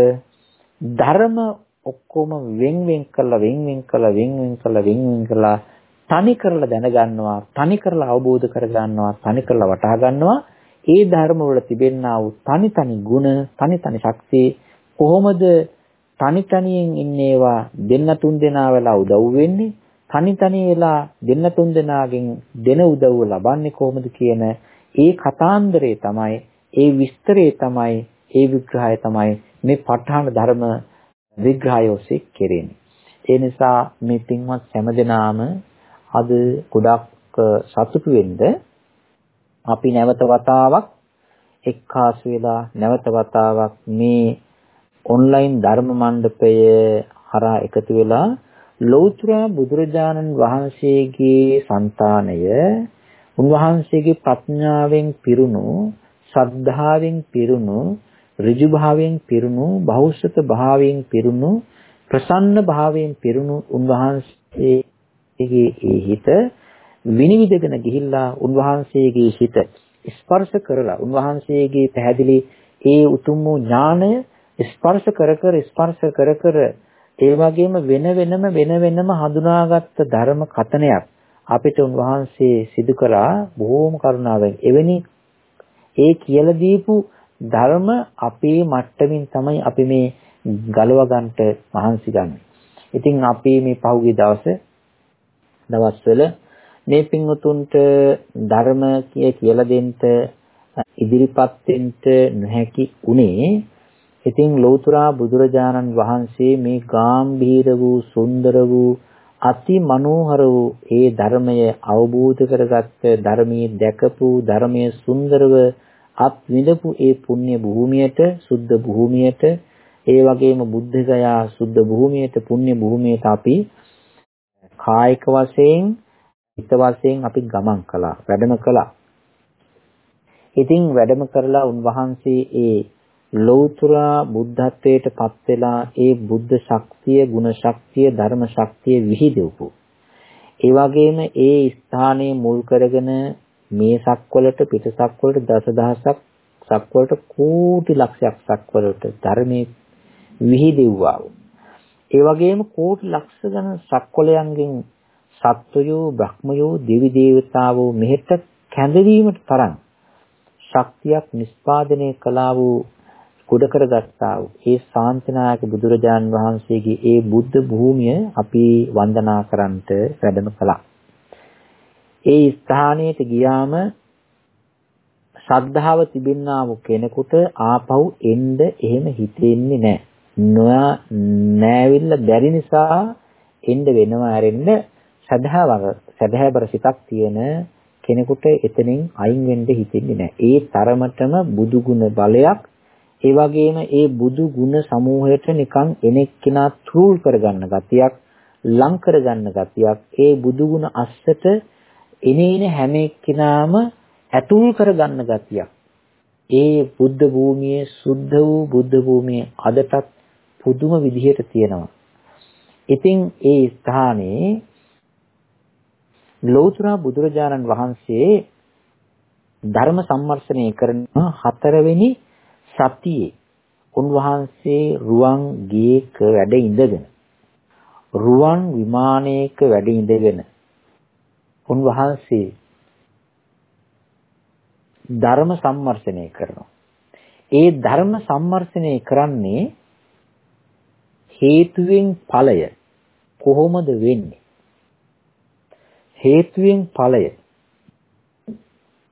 ධර්ම ඔක්කොම වෙන් වෙන් කරලා වෙන් වෙන් කරලා වෙන් වෙන් කරලා වෙන් වෙන් කරලා තනි කරලා දැනගන්නවා තනි කරලා අවබෝධ කරගන්නවා තනි කරලා වටහා ගන්නවා ඒ ධර්ම වල තිබෙනා වූ තනි තනි ಗುಣ තනි තනි ශක්තිය කොහොමද තනි තනියෙන් ඉන්නේවා දෙන්න තුන් දෙනා වෙලා උදව් වෙන්නේ තනි තනි වෙලා දෙන්න තුන් දෙනාගෙන් දෙන උදව්ව ලබන්නේ කොහොමද කියන ඒ කතාන්දරේ තමයි ඒ විස්තරේ තමයි ඒ විග්‍රහය තමයි මේ ප ဋ ාහන ධර්ම විග්‍රහය ඔස්සේ කෙරෙන්නේ. ඒ නිසා මේ පින්වත් හැමදෙනාම අද ගොඩක් සතුටු වෙන්න අපි නැවත වතාවක් එක්කාසු වෙලා නැවත වතාවක් මේ ඔන්ලයින් ධර්ම මණ්ඩපය හරහා එකතු වෙලා ලෞතර බුදුරජාණන් වහන්සේගේ సంతානය උන්වහන්සේගේ ප්‍රඥාවෙන් පිරුණු ශ්‍රද්ධාවෙන් පිරුණු ඍජු භාවයෙන් පිරුණු බෞද්ධ භාවයෙන් පිරුණු ප්‍රසන්න භාවයෙන් පිරුණු උන්වහන්සේගේ ඒ හිත විනිවිදගෙන ගිහිල්ලා උන්වහන්සේගේ හිත ස්පර්ශ කරලා උන්වහන්සේගේ පැහැදිලි ඒ උතුම් වූ ඥාණය ස්පර්ශ කර කර ස්පර්ශ කර කර ඒ වගේම වෙන වෙනම වෙන වෙනම හඳුනාගත්ත ධර්ම කතනයක් අපිට උන්වහන්සේ සිදු කරා බොහෝම කරුණාවෙන්. එවැනි ඒ කියලා දීපු ධර්ම අපේ මට්ටමින් තමයි අපි මේ ගලව ගන්නට මහන්සි ගන්න. ඉතින් අපි මේ පහුගිය දවස දවස්වල මේ පින්වතුන්ට ධර්ම කිය කියලා දෙන්න ඉදිරිපත් වෙන්න නොහැකි උනේ ඉතින් ලෞතුරා බුදුරජාණන් වහන්සේ මේ ගාම්භීර වූ සුන්දර වූ අති මනෝහර වූ ඒ ධර්මය අවබෝධ කරගත්ත ධර්මයේ දැකපු ධර්මයේ සුන්දරව අත් විඳපු ඒ පුණ්‍ය භූමියට සුද්ධ භූමියට ඒ වගේම බුද්ධ ගයා සුද්ධ භූමියට පුණ්‍ය භූමියට අපි කායික වශයෙන් හිත වශයෙන් අපි ගමන් කළා වැඩම කළා. ඉතින් වැඩම කරලා උන්වහන්සේ ඒ ලෞතර බුද්ධත්වයට පත් වෙලා ඒ බුද්ධ ශක්තිය ගුණ ශක්තිය ධර්ම ශක්තිය විහිදෙවපු ඒ වගේම ඒ ස්ථානයේ මුල් කරගෙන මේ සක්වලට පිට සක්වලට දසදහසක් සක්වලට කෝටි ලක්ෂයක් සක්වලට ධර්මයේ විහිදෙව්වා. ඒ වගේම කෝටි ලක්ෂ ගණන් සක්වලයන්ගෙන් සත්වයෝ බ්‍රහ්මයෝ දෙවි දේවතාවෝ මෙහෙට කැඳවීමට තරම් ශක්තියක් නිස්පාදනය කළා වූ කුඩ කරගත්තා වූ ඒ ශාන්තිනායක බුදුරජාන් වහන්සේගේ ඒ බුද්ධ භූමිය අපි වන්දනා කරන්නට වැඩම කළා. ඒ ස්ථානයට ගියාම ශ්‍රද්ධාව තිබෙන්නා වූ කෙනෙකුට ආපහු එන්න එහෙම හිතෙන්නේ නැහැ. නොයා නෑවිල්ල බැරි නිසා එන්න වෙනවා ඇරෙන්න සදහවර සදහැබර සිතක් තියෙන කෙනෙකුට එතනින් අයින් වෙන්න හිතෙන්නේ නැහැ. ඒ තරමටම බුදු ගුණ බලයක් ඒ වගේම ඒ බුදු ගුණ සමූහයට නිකන් එනෙක්කිනා තුල් කරගන්න ගතියක් ලං කරගන්න ගතියක් ඒ බුදු ගුණ අස්සට එනේන හැම එක්කිනාම ඇතුල් කරගන්න ගතියක්. ඒ බුද්ධ භූමියේ සුද්ධ වූ බුද්ධ භූමියේ අදටත් පුදුම විදිහට තියෙනවා. ඉතින් ඒ ස්ථානයේ ලෞතර බුදුරජාණන් වහන්සේ ධර්ම සම්මර්ෂණය කරන හතරවෙනි සතියේ උන්වහන්සේ රුවන් ගේක වැඩ ඉඳගෙන රුවන් විමානයක වැඩ ඉඳගෙන උන්වහන්සේ ධර්ම සම්මර්ෂණය කරනවා. ඒ ධර්ම සම්මර්ෂණය කරන්නේ හේතුවෙන් ඵලය කොහොමද වෙන්නේ? හේතුවෙන් ඵලය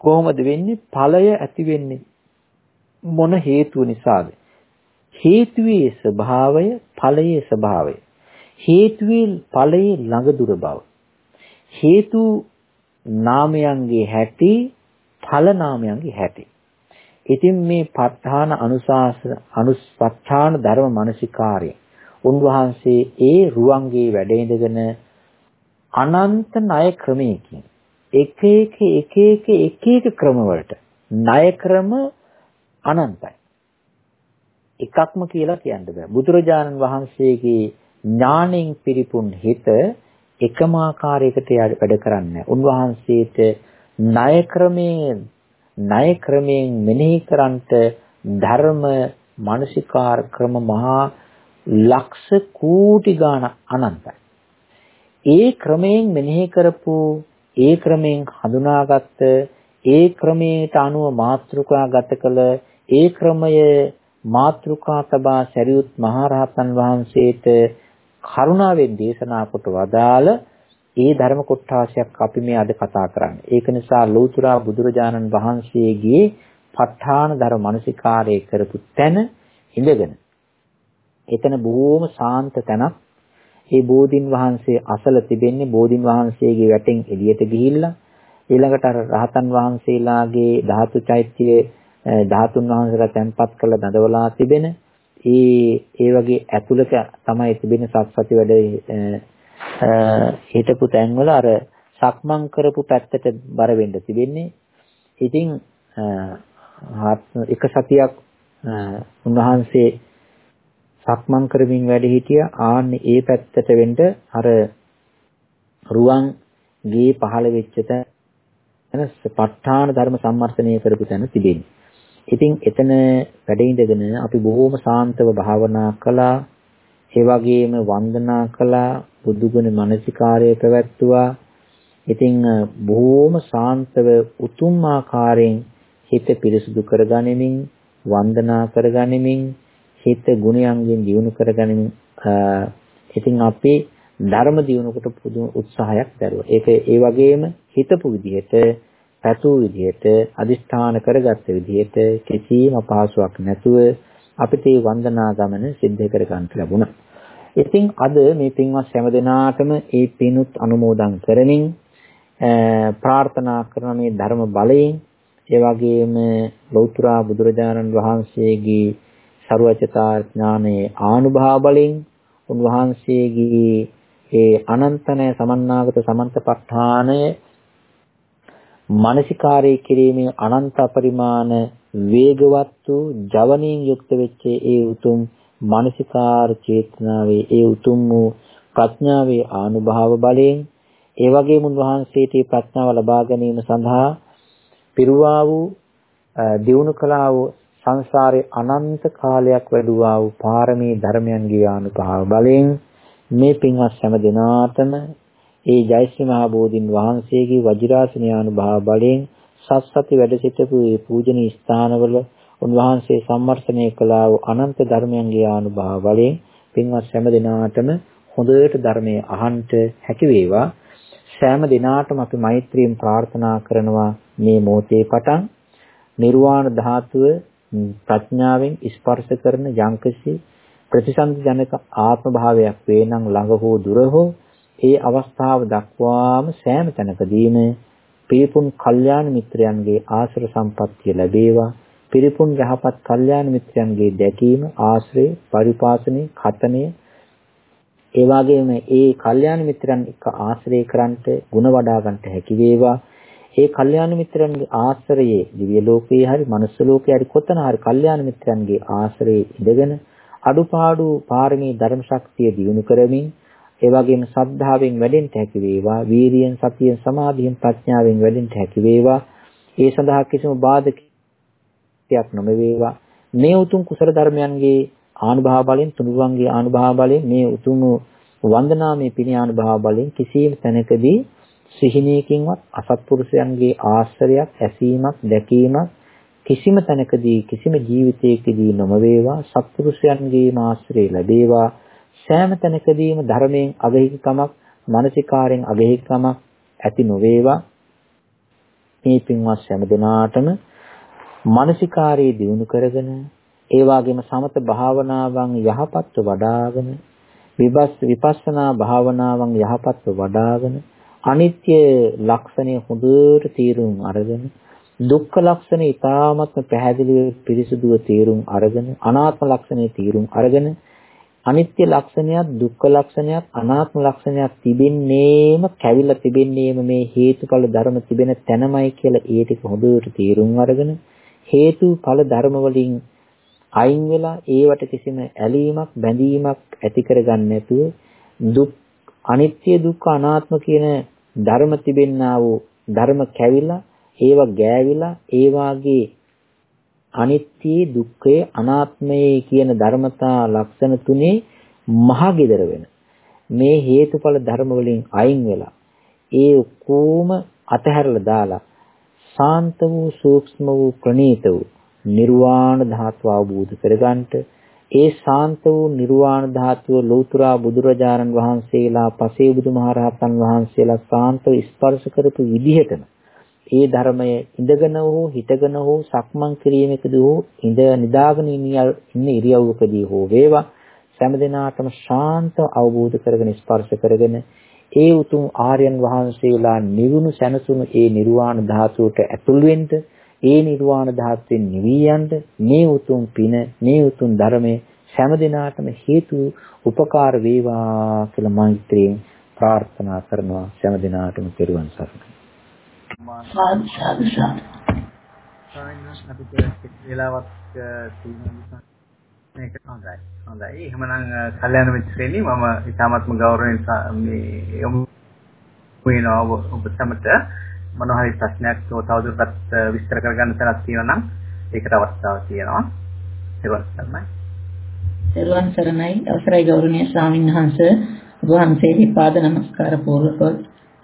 කොහොමද වෙන්නේ? ඵලය ඇති වෙන්නේ මොන හේතුව නිසාද? හේතුවේ ස්වභාවය ඵලයේ ස්වභාවය. හේතුවේ ඵලයේ ළඟ දුර බව. හේතු නාමයන්ගේ හැටි ඵල නාමයන්ගේ හැටි. ඉතින් මේ ප ဋ ාණ අනුශාස අනුස්පත්තාන ධර්ම මානසිකාරය. උන්වහන්සේ ඒ රුවන්ගේ වැඩ ඉඳගෙන අනන්ත ණය ක්‍රමයකින් එක එක එක එක එක එක ක්‍රම වලට ණය ක්‍රම අනන්තයි. එකක්ම කියලා කියන්න බෑ. බුදුරජාණන් වහන්සේගේ ඥාණයෙන් පිරිපුන් හිත එකම ආකාරයකට වැඩ කරන්නේ උන්වහන්සේට ණය ක්‍රමයේ ණය ක්‍රමයෙන් මෙනෙහි කරන්ට ධර්ම මානසිකාර ක්‍රම මහා ලක්ෂ කෝටි ගාන අනන්තයි. ඒ ක්‍රමයෙන් මෙනෙහි කරපු ඒ ක්‍රමයෙන් හඳුනාගත්ත ඒ ක්‍රමයට අනුව මාත්‍රිකා ගත කළ ඒ ක්‍රමය මාත්‍රිකා තබා සරියුත් මහරහතන් වහන්සේට කරුණාවෙන් දේශනා කොට වදාළ ඒ ධර්ම කොටාශයක් අපි මේ අද කතා කරන්නේ. ඒක නිසා ලෞතුරා බුදුරජාණන් වහන්සේගේ ප ဋ ාණ ධර්ම මනසිකාරය කරපු තැන ඉඳගෙන එතන බොහෝම සාන්ත තැනක්. ඒ බෝධින් වහන්සේ අසල තිබෙන්නේ බෝධින් වහන්සේගේ වැටෙන් එළියට ගිහිල්ලා ඊළඟට අර රහතන් වහන්සේලාගේ ධාතු චෛත්‍යයේ ධාතුන් වහන්සේලා තැන්පත් කරලා දඩවලා තිබෙන ඒ ඒ වගේ ඇතුළත තමයි තිබෙන සත්සති වැඩ හිටපු තැන්වල අර සක්මන් කරපු පැත්තට බර වෙන්න තිබෙන්නේ. ඉතින් එක සතියක් උන්වහන්සේ සක්මන් කරමින් වැඩ හිටියා ආන්නේ ඒ පැත්තට වෙන්න අර රුවන් ගේ පහළ වෙච්ච තැන ප ဋ ාණ ධර්ම සම්මර්ථනය කරපු තැන තිබෙන්නේ. ඉතින් එතන වැඩ ඉඳගෙන අපි බොහෝම සාන්තව භාවනා කළා. ඒ වගේම වන්දනා කළා. බුදුගුණ මනසිකාරය පැවැත්තුවා. ඉතින් බොහෝම සාන්තව උතුම් ආකාරයෙන් හිත පිරිසුදු කරගනිමින් වන්දනා කරගනිමින් හිත ගුණයන්ගෙන් දියුණු කරගනිමින් ඉතින් අපි ධර්ම දියුණුවට පුදුම උත්සාහයක් දරුවා. ඒක ඒ වගේම හිතපු විදිහට පැතු විදිහට අදිෂ්ඨාන කරගත්ත විදිහට කිසිම අපහසුාවක් නැතුව අපිට මේ වන්දනා ගමන සිද්ධ කර ගන්න ලැබුණා. ඉතින් අද මේ පින්වත් හැම දිනාටම ඒ පිනුත් අනුමෝදන් කරමින් ප්‍රාර්ථනා කරන මේ ධර්ම බලයෙන් ඒ වගේම ලෞතර බුදුරජාණන් වහන්සේගේ ਸਰවචතා ඥානයේ ආනුභාව බලෙන් උන්වහන්සේගේ ඒ අනන්තනය සමන්නාගත සමන්තපත්ඨානය මානසිකාරය කිරීමේ අනන්ත පරිමාණ වේගවත් වූ ජවණින් යුක්ත වෙච්ච ඒ උතුම් මානසිකාර චේතනාවේ ඒ උතුම් වූ ප්‍රඥාවේ ආනුභාව බලයෙන් ඒ වගේම උන්වහන්සේට ප්‍රඥාව ලබා ගැනීම සඳහා පිරුවා වූ දියුණු කළා වූ සංසාරේ අනන්ත කාලයක් වැඩුවා වූ පාරමී ධර්මයන්ගේ ආනුභාව බලයෙන් මේ පින්වත් හැම දිනාටම ඒ ජයශ්‍රී මහා බෝධින් වහන්සේගේ වජිරාසන ආනුභාව බලයෙන් සත්සති වැඩ සිටපු ඒ පූජනීය ස්ථානවල උන්වහන්සේ සම්මර්ෂණය කළා වූ අනන්ත ධර්මයන්ගේ ආනුභාව බලයෙන් පින්වත් හැම දිනාටම හොඳට ධර්මයේ අහන්ට හැකි වේවා. සෑම දිනාටම අපි මෛත්‍රියෙන් ප්‍රාර්ථනා කරනවා මේ මොහොතේ පටන් නිර්වාණ ධාතුව ප්‍රඥාවෙන් ස්පර්ශ කරන යම්කිසි ප්‍රතිසන්දි ජනක ආත්ම භාවයක් වේ නම් ළඟ හෝ දුර හෝ ඒ අවස්ථාව දක්වාම සෑම තැනකදීම පිරිපුන් කල්යාණ මිත්‍රයන්ගේ ආශ්‍ර සම්පත්තිය ලැබේවා. පිරිපුන් යහපත් කල්යාණ මිත්‍රයන්ගේ දැකීම ආශ්‍රය පරිපාසනය කතනය ඒ වගේම ඒ කල්යාණ මිත්‍රයන් එක්ක ආශ්‍රය කරන්ට ಗುಣ වඩා ගන්නට හැකි වේවා. ඒ කල්යාණ මිත්‍රයන්ගේ ආශ්‍රයයේ දිව්‍ය ලෝකයේ හරි මනුස්ස ලෝකයේ හරි කොතන හරි කල්යාණ මිත්‍රයන්ගේ ආශ්‍රයයේ ඉඳගෙන අඩුපාඩු පාරමී ධර්ම ශක්තිය දියුණු කරමින් ඒ වගේම සද්ධාවෙන් වැඩෙන්න හැකි වේවා වීරියෙන් සතියෙන් සමාධියෙන් ප්‍රඥාවෙන් වැඩෙන්න හැකි වේවා. ඒ සඳහා කිසිම බාධක ශක්තියක් නොමවේවා. මේ උතුම් කුසල ධර්මයන්ගේ ආනුභාව බලෙන් තුනුරුවන්ගේ ආනුභාව බලෙන් මේ උතුම් වන්දනාමේ පිණි ආනුභාව බලෙන් කිසියම් තැනකදී සිහිනයකින්වත් අසත්පුරුෂයන්ගේ ආශ්‍රයයක් ඇසීමක් දැකීමක් කිසිම තැනකදී කිසිම ජීවිතයකදී නොම වේවා සත්පුරුෂයන්ගේ ආශ්‍රය ලැබේවා. සෑම තැනකදීම ධර්මයෙන් අගහිකමක්, මානසිකාරයෙන් අගහිකමක් ඇති නොවේවා. මේ පින්වත් හැම දිනාටම මානසිකාරයේ දිනු කරගෙන ඒ වගේම සමත භාවනාවන් යහපත්ව වඩාගෙන විපස් විපස්සනා භාවනාවන් යහපත්ව වඩාගෙන අනිත්‍ය ලක්ෂණය හොඳට තීරුම් අරගෙන දුක්ඛ ලක්ෂණය ඊටාත්ම පැහැදිලිව පිරිසුදුව තීරුම් අරගෙන අනාත්ම ලක්ෂණය තීරුම් අරගෙන අනිත්‍ය ලක්ෂණයක් දුක්ඛ ලක්ෂණයක් අනාත්ම ලක්ෂණයක් තිබෙන්නේම කැවිලා තිබෙන්නේම මේ හේතුඵල ධර්ම තිබෙන තැනමයි කියලා ඒ ටික හොඳට තේරුම් අරගෙන හේතුඵල ධර්ම වලින් අයින් වෙලා ඒවට කිසිම ඇලීමක් බැඳීමක් ඇති කරගන්න නැතුව දුක් අනිත්‍ය දුක්ඛ අනාත්ම කියන ධර්ම තිබෙන්නා වූ ධර්ම කැවිලා ඒව ගෑවිලා ඒ වාගේ අනිත්‍ය දුක්ඛය අනාත්මය කියන ධර්මතා ලක්ෂණ තුනේ මහගෙදර වෙන. මේ හේතුඵල ධර්ම වලින් අයින් වෙලා ඒ ඔක්කොම අතහැරලා දාලා සාන්ත වූ සූක්ෂම වූ ප්‍රණීත වූ නිර්වාණ ධාතුව අවබෝධ කරගන්නට ඒ ශාන්ත වූ නිර්වාණ ධාතුව ලෞතර බුදුරජාණන් වහන්සේලා පසේ බුදුමහරහතන් වහන්සේලා ශාන්තව ස්පර්ශ කරපු විදිහටම ඒ ධර්මය ඉඳගෙන හෝ හිටගෙන හෝ සක්මන් කිරීමකදී හෝ ඉඳ නිදාගෙන ඉන්න ඉරියව්වකදී හෝ වේවා සෑම දිනාටම ශාන්ත අවබෝධ කරගෙන ස්පර්ශ කරගෙන ඒ උතුම් ආර්යයන් වහන්සේලා නිවුණු සැනසුණු ඒ නිර්වාණ ධාතුවට ඇතුල් වෙන්න ඒ නිර්වාණ ධාතුවෙන් නිවී යන්න මේ උතුම් පින මේ උතුම් ධර්මයේ හැම දිනාටම හේතු උපකාර වේවා කියලා මෛත්‍රියෙන් ප්‍රාර්ථනා කරනවා හැම දිනාටම පෙරවන් සරණයි. සාදු සාදු සාදු. අපිට වෙලාවක් තියෙනවා මේක හොඳයි. හොඳයි. එහෙමනම් කල්යාණ මිත්‍රෙනි මම ඉතාමත්ම ගෞරවයෙන් මේ යොමු වෙනවා ඔබ සමට මොන හරි ප්‍රශ්නයක් තවදුරටත් විස්තර කරගන්න තැනක් තියෙනවා නම් ඒකට අවස්ථාවක් තියෙනවා. ඒවත් තමයි. සර්වන් සරණයි අවසරයි ගෞරවනීය ස්වාමීන් වහන්සේ වහන්සේගේ පාද නමස්කාර පූර්වක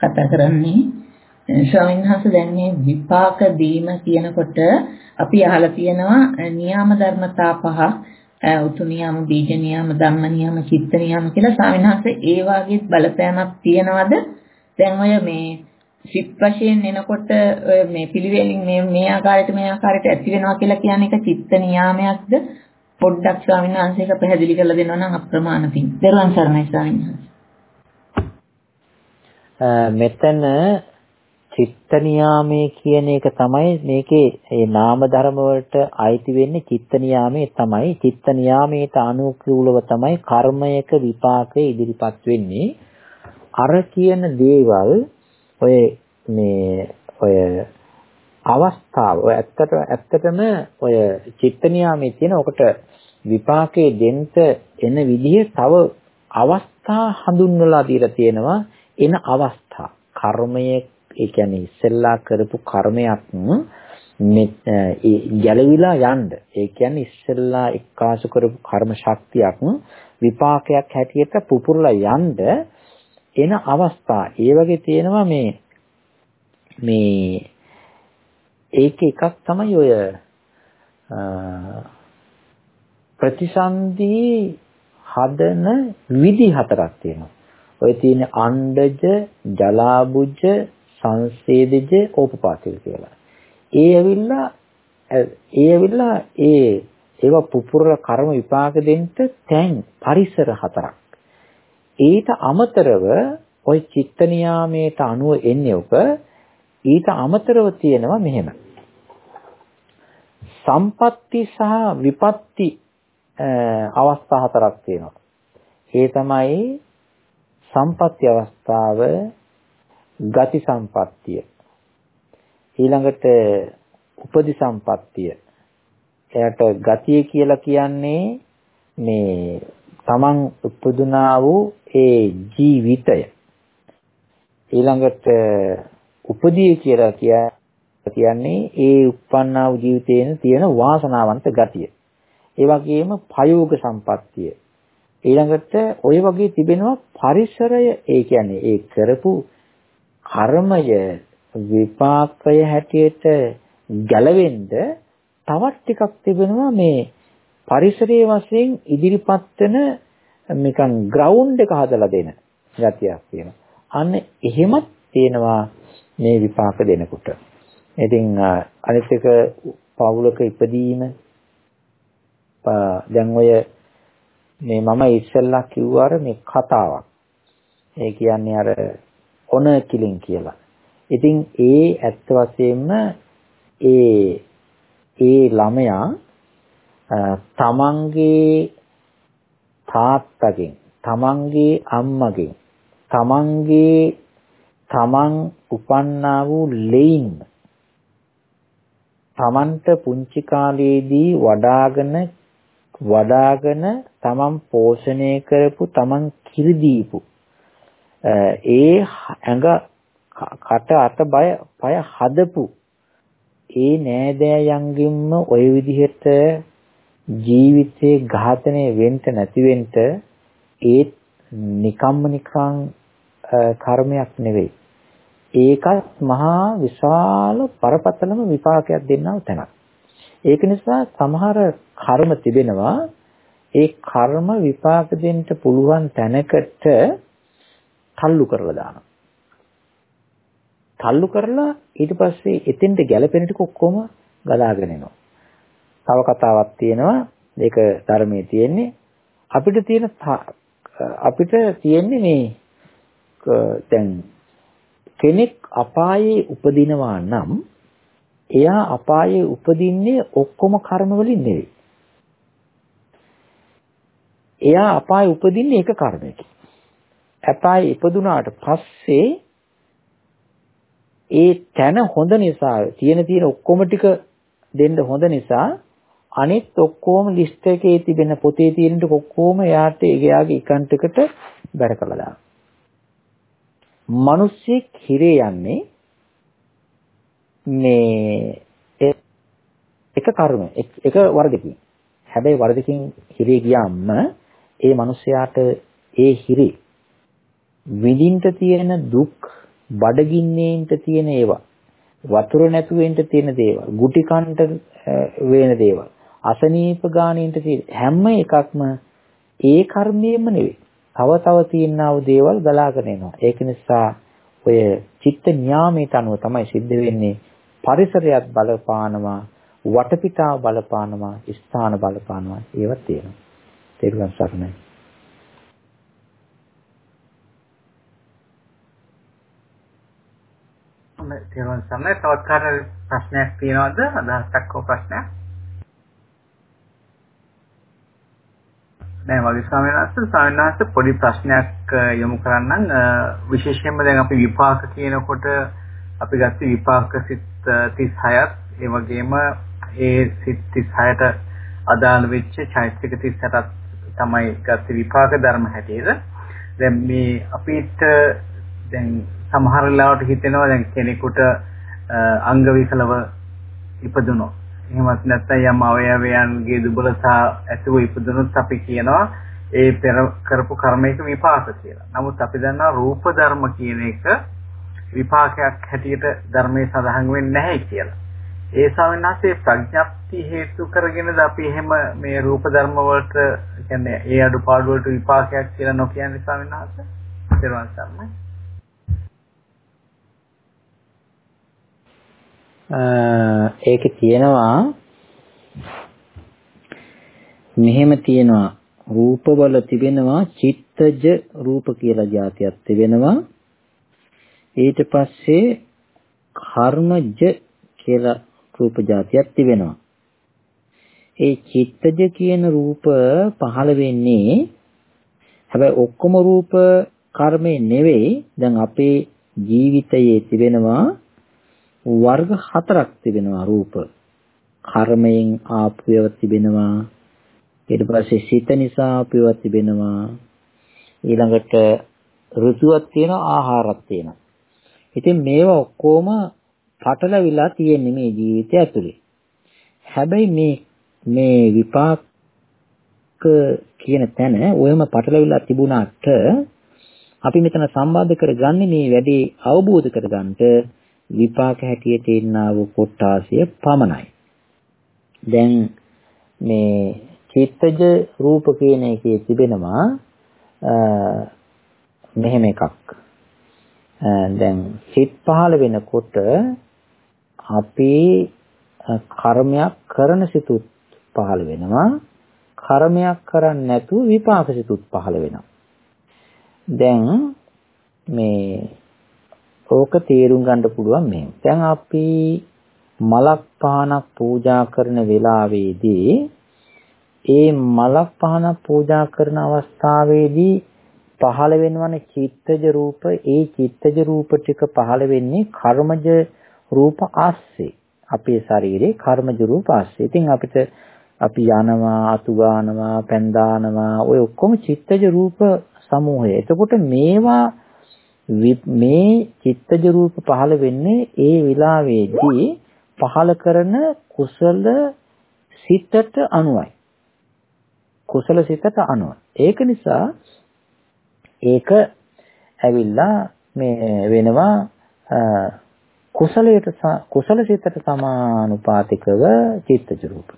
කතා කරන්නේ ස්වාමීන් වහන්සේ දැන් මේ විපාක දීම කියනකොට අපි අහලා තියෙනවා නියාම ධර්මතා පහ උතු නියම බීජ නියම ධම්ම නියම චිත්ත නියම කියලා ස්වාමීන් වහන්සේ ඒ වාගේ බලපෑමක් තියනවද දැන් ඔය මේ සිත් වශයෙන් එනකොට මේ පිළිවෙලින් මේ මේ ආකාරයට මේ ආකාරයට ඇති වෙනවා කියලා කියන එක චිත්ත නියාමයක්ද පොඩ්ඩක් ස්වාමීන් වහන්සේක පැහැදිලි කරලා දෙනවා නම් අප්‍රමාණ පිං. දරුවන් සරණයි ස්වාමීන් වහන්සේ. මෙතන චිත්ත නියාමයේ කියන එක තමයි මේකේ ඒ නාම ධර්ම වලට අයිති වෙන්නේ චිත්ත නියාමයේ තමයි. චිත්ත නියාමයට අනුකූලව තමයි කර්මයක විපාකය ඉදිරිපත් වෙන්නේ. අර කියන දේවල් ඔය මේ ඔය අවස්ථාව ඔය ඇත්තට ඇත්තටම ඔය චිත්ත නියාමයේ තියෙන ඔකට විපාකයේ දෙන්න එන විදිහ තව අවස්ථා හඳුන්වලා දීලා තියෙනවා එන අවස්ථා කර්මයේ ඒ කියන්නේ ඉස්සෙල්ලා කරපු කර්මයක් ගැලවිලා යන්න ඒ කියන්නේ ඉස්සෙල්ලා එක්කාසු කරපු කර්ම ශක්තියක් විපාකයක් හැටියට පුපුරලා යන්න එන අවස්ථා ඒ වගේ තියෙනවා මේ මේ ඒක එකක් තමයි ඔය ප්‍රතිසන්දි හදන විදි හතරක් තියෙනවා. ඔය තියෙන අණ්ඩජ, ජලාබුජ, සංසේදජ, ඕපපාතික කියලා. ඒ ඇවිල්ලා ඒ ඇවිල්ලා ඒ ඒවා පුපුරල කර්ම විපාක දෙන්න තැන් පරිසර හතරක්. ඊට අමතරව ওই චිත්ත නියාමයට අනුව එන්නේ ඔක ඊට අමතරව තියෙනවා මෙහෙම. සම්පatti සහ විපatti අවස්ථා හතරක් තියෙනවා. ඒ තමයි සම්පatti අවස්ථාව, ගති සම්පත්තිය. ඊළඟට උපදි සම්පත්තිය. එයාට ගතිය කියලා කියන්නේ මේ තමන් උපදුනා වූ ඒ ජීවිතය. ඊළඟට උපදී කියලා කියන්නේ ඒ උප්පන්නා වූ ජීවිතේන තියෙන වාසනාවන්ත ගතිය. ඒ වගේම ප්‍රයෝග සම්පත්තිය. ඊළඟට ওই වගේ තිබෙනවා පරිසරය ඒ කියන්නේ ඒ කරපු කර්මය විපාකය හැටියට ගැලවෙන්න තවත් ටිකක් තිබෙනවා මේ පරිසරයේ වශයෙන් ඉදිරිපත් වෙන නිකන් ග්‍රවුන්ඩ් එක හදලා දෙන ගතියක් තියෙනවා. අන්න එහෙමත් තියෙනවා මේ විපාක දෙනකොට. ඉතින් අනිත් එක පවුලක ඉපදීම දැන් ඔය මේ මම ඉස්සෙල්ලා කිව්වාර මේ කතාවක්. ඒ කියන්නේ අර ඔන කිලින් කියලා. ඉතින් ඒ ඇත්ත වශයෙන්ම ඒ ඒ ළමයා තමන්ගේ තාත්තගෙන් තමන්ගේ අම්මගෙන් තමන්ගේ තමන් උපන්නා වූ ලෙයින් තමන්ට පුංචි කාලයේදී වඩාගෙන වඩාගෙන තමන් පෝෂණය කරපු තමන් කිරි දීපු ඒ ඇඟ කට අත බය පය හදපු ඒ නෑදෑයන්ගින්ම ওই විදිහට ජීවිතේ ඝාතනය වෙන්න නැති වෙන්න ඒ නිකම්ම නිකං කර්මයක් නෙවෙයි. ඒකත් මහා විශාල පරපතලම විපාකයක් දෙන්නව තැනක්. ඒක නිසා සමහර කර්ම තිබෙනවා ඒ කර්ම විපාක දෙන්න පුළුවන් තැනකට තල්ලු කරලා දානවා. තල්ලු කරලා ඊට පස්සේ එතෙන්ට ගැලපෙන ටික ඔක්කොම ගලාගෙන එනවා. තව කතාවක් තියෙනවා ඒක ධර්මයේ තියෙන්නේ අපිට තියෙන අපිට තියෙන්නේ මේ දැන් කෙනෙක් අපායේ උපදිනවා නම් එයා අපායේ උපදින්නේ ඔක්කොම කර්ම වලින් නෙවෙයි. එයා අපායේ උපදින්නේ එක කර්මයකින්. අපායේ ඉපදුනාට පස්සේ ඒ තැන හොඳ නිසා තියෙන තියෙන ඔක්කොම ටික දෙන්න හොඳ නිසා අනිත් ඔක්කොම ලිස්ට් එකේ තිබෙන පොතේ තියෙන ටික ඔක්කොම එයාට එයාගේ account එකට බැර කරලා දානවා. මිනිස්සෙක් හිරේ යන්නේ මේ එක කර්ම එක වර්ගකින්. හැබැයි වර්ගකින් හිරේ ගියාම ඒ මිනිස්යාට ඒ හිරේ විඳින්න තියෙන දුක් බඩගින්නේන්ට තියෙන ඒවා වතුර නැතුවෙන්ට තියෙන දේවල් ගුටි කන්ට වෙන දේවල් අසනීප ගානින්ට තියෙන හැම එකක්ම ඒ කර්මයෙන්ම නෙවෙයි. තව තව තියෙනා වූ දේවල් ගලාගෙන එනවා. ඒක නිසා ඔය චිත්ත න්යාමයට අනුව තමයි සිද්ධ වෙන්නේ පරිසරයත් බලපානවා වටපිටාව බලපානවා ස්ථාන බලපානවා. ඒවත් තියෙනවා. තේරුම් ගන්න හොඳයි තේරුම් ගන්න. තවත් කාට ප්‍රශ්නයක් තියෙනවද? අදහසක් හෝ ප්‍රශ්නයක්? නෑ වගේ ස්වාමීන් වහන්සේ ස්වාමීන් වහන්සේ පොඩි ප්‍රශ්නයක් යොමු කරන්නම් විශේෂයෙන්ම දැන් අපි විපාක කියනකොට අපි ගත්ත විපාක සිත් 36ත් ඒ වගේම ඒ සිත් 36ට අදාළ වෙච්ච චෛත්‍යික 37ත් තමයි ගත්ත විපාක ධර්ම හැටියට දැන් මේ අපිට දැන් සමහර වෙලාවට හිතෙනවා දැන් කෙනෙකුට අංග විකලව ඉපදුනොත් එහෙමත් නැත්නම් යම් අවයවයන්ගේ දුබලතා ඇතිව ඉපදුනොත් අපි කියනවා ඒ පෙර කරපු කර්මයක විපාක කියලා. නමුත් අපි දන්නවා රූප ධර්ම කියන එක විපාකයක් හැටියට ධර්මයේ සඳහන් වෙන්නේ නැහැ කියලා. ඒ ස්වාමීන් ප්‍රඥප්ති හේතු කරගෙනද අපි එහෙම මේ රූප ධර්ම වලට කියන්නේ ඒ අඩුපාඩු වලට විපාකයක් කියලා නොකියන්නේ ස්වාමීන් වහන්සේ? ඊට ඒකේ තියෙනවා මෙහෙම තියෙනවා. රූපවල තිබෙනවා චිත්තජ රූප කියලා જાතියක් තිබෙනවා. ඊට පස්සේ කර්මජ කියලා රූප જાතියක් තිබෙනවා. ඒ චිත්තජ කියන රූප පහළ වෙන්නේ හැබැයි ඔක්කොම රූප කර්මේ නෙවෙයි. දැන් අපේ ජීවිතයේ තිබෙනවා වර්ග හතරක් තිබෙනවා රූප. කර්මයෙන් ආපු ඒවා තිබෙනවා. ඊට පස්සේ සිත නිසා ආපු ඒවා තිබෙනවා. ඊළඟට ඍතුවක් තියෙනවා ආහාරයක් තියෙනවා. ඉතින් මේවා ඔක්කොම පටලවිලා තියෙන්නේ මේ ජීවිතය ඇතුලේ. හැබැයි මේ මේ විපාක කියන තැන ඔයම පටලවිලා තිබුණාට අපි මෙතන සම්බන්ධ කරගන්නේ මේ වැඩේ අවබෝධ කරගන්නට විපාක හැටියට එන්නා වූ කොටාසිය පමණයි. දැන් මේ චිත්තජ රූප කියන එකේ තිබෙනවා මෙහෙම එකක්. දැන් සිත් පහළ වෙනකොට අපේ කර්මයක් කරන සිතුත් පහළ වෙනවා. කර්මයක් කරන්නේ නැතුව විපාක සිතුත් පහළ වෙනවා. දැන් මේ ඕක තේරුම් ගන්න පුළුවන් මෙහෙම. දැන් අපි මලක් පහනක් පූජා කරන වෙලාවේදී ඒ මලක් පහනක් පූජා කරන අවස්ථාවේදී පහළ වෙනවනේ චිත්තජ රූප ඒ චිත්තජ රූප ටික පහළ වෙන්නේ කර්මජ රූප ආස්සේ අපේ ශරීරේ කර්මජ රූප ආස්සේ. ඉතින් අපිට අපි යනවා අතු ගන්නවා පැන් දානවා ඔය ඔක්කොම චිත්තජ රූප සමූහය. එතකොට මේවා මේ චිත්තජ රූප පහළ වෙන්නේ ඒ විලාවේදී පහළ කරන කුසල සිතට අනුවයි. කුසල සිතට අනුව. ඒක නිසා ඒක ඇවිල්ලා මේ වෙනවා කුසලයට කුසල සිතට සමානුපාතිකව චිත්තජ රූප.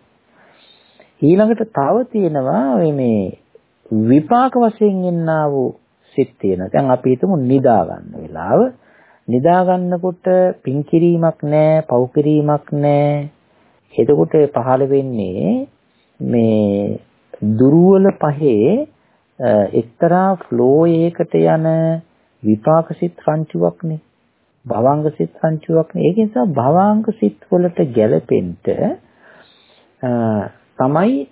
ඊළඟට තව තියෙනවා මේ විපාක වශයෙන් එන්නා වූ සිත් තියෙනවා. දැන් අපි හිතමු නිදා ගන්න වෙලාව. නිදා ගන්නකොට පින් කිරීමක් නැහැ, පව් කිරීමක් නැහැ. එතකොට පහළ වෙන්නේ මේ දුර්වල පහේ එක්තරා ෆ්ලෝ එකකට යන විපාක සිත් රංචුවක්නේ. භවංග සිත් රංචුවක්නේ. ඒක නිසා භවංග සිත් වලට ගැලපෙන්න තමයි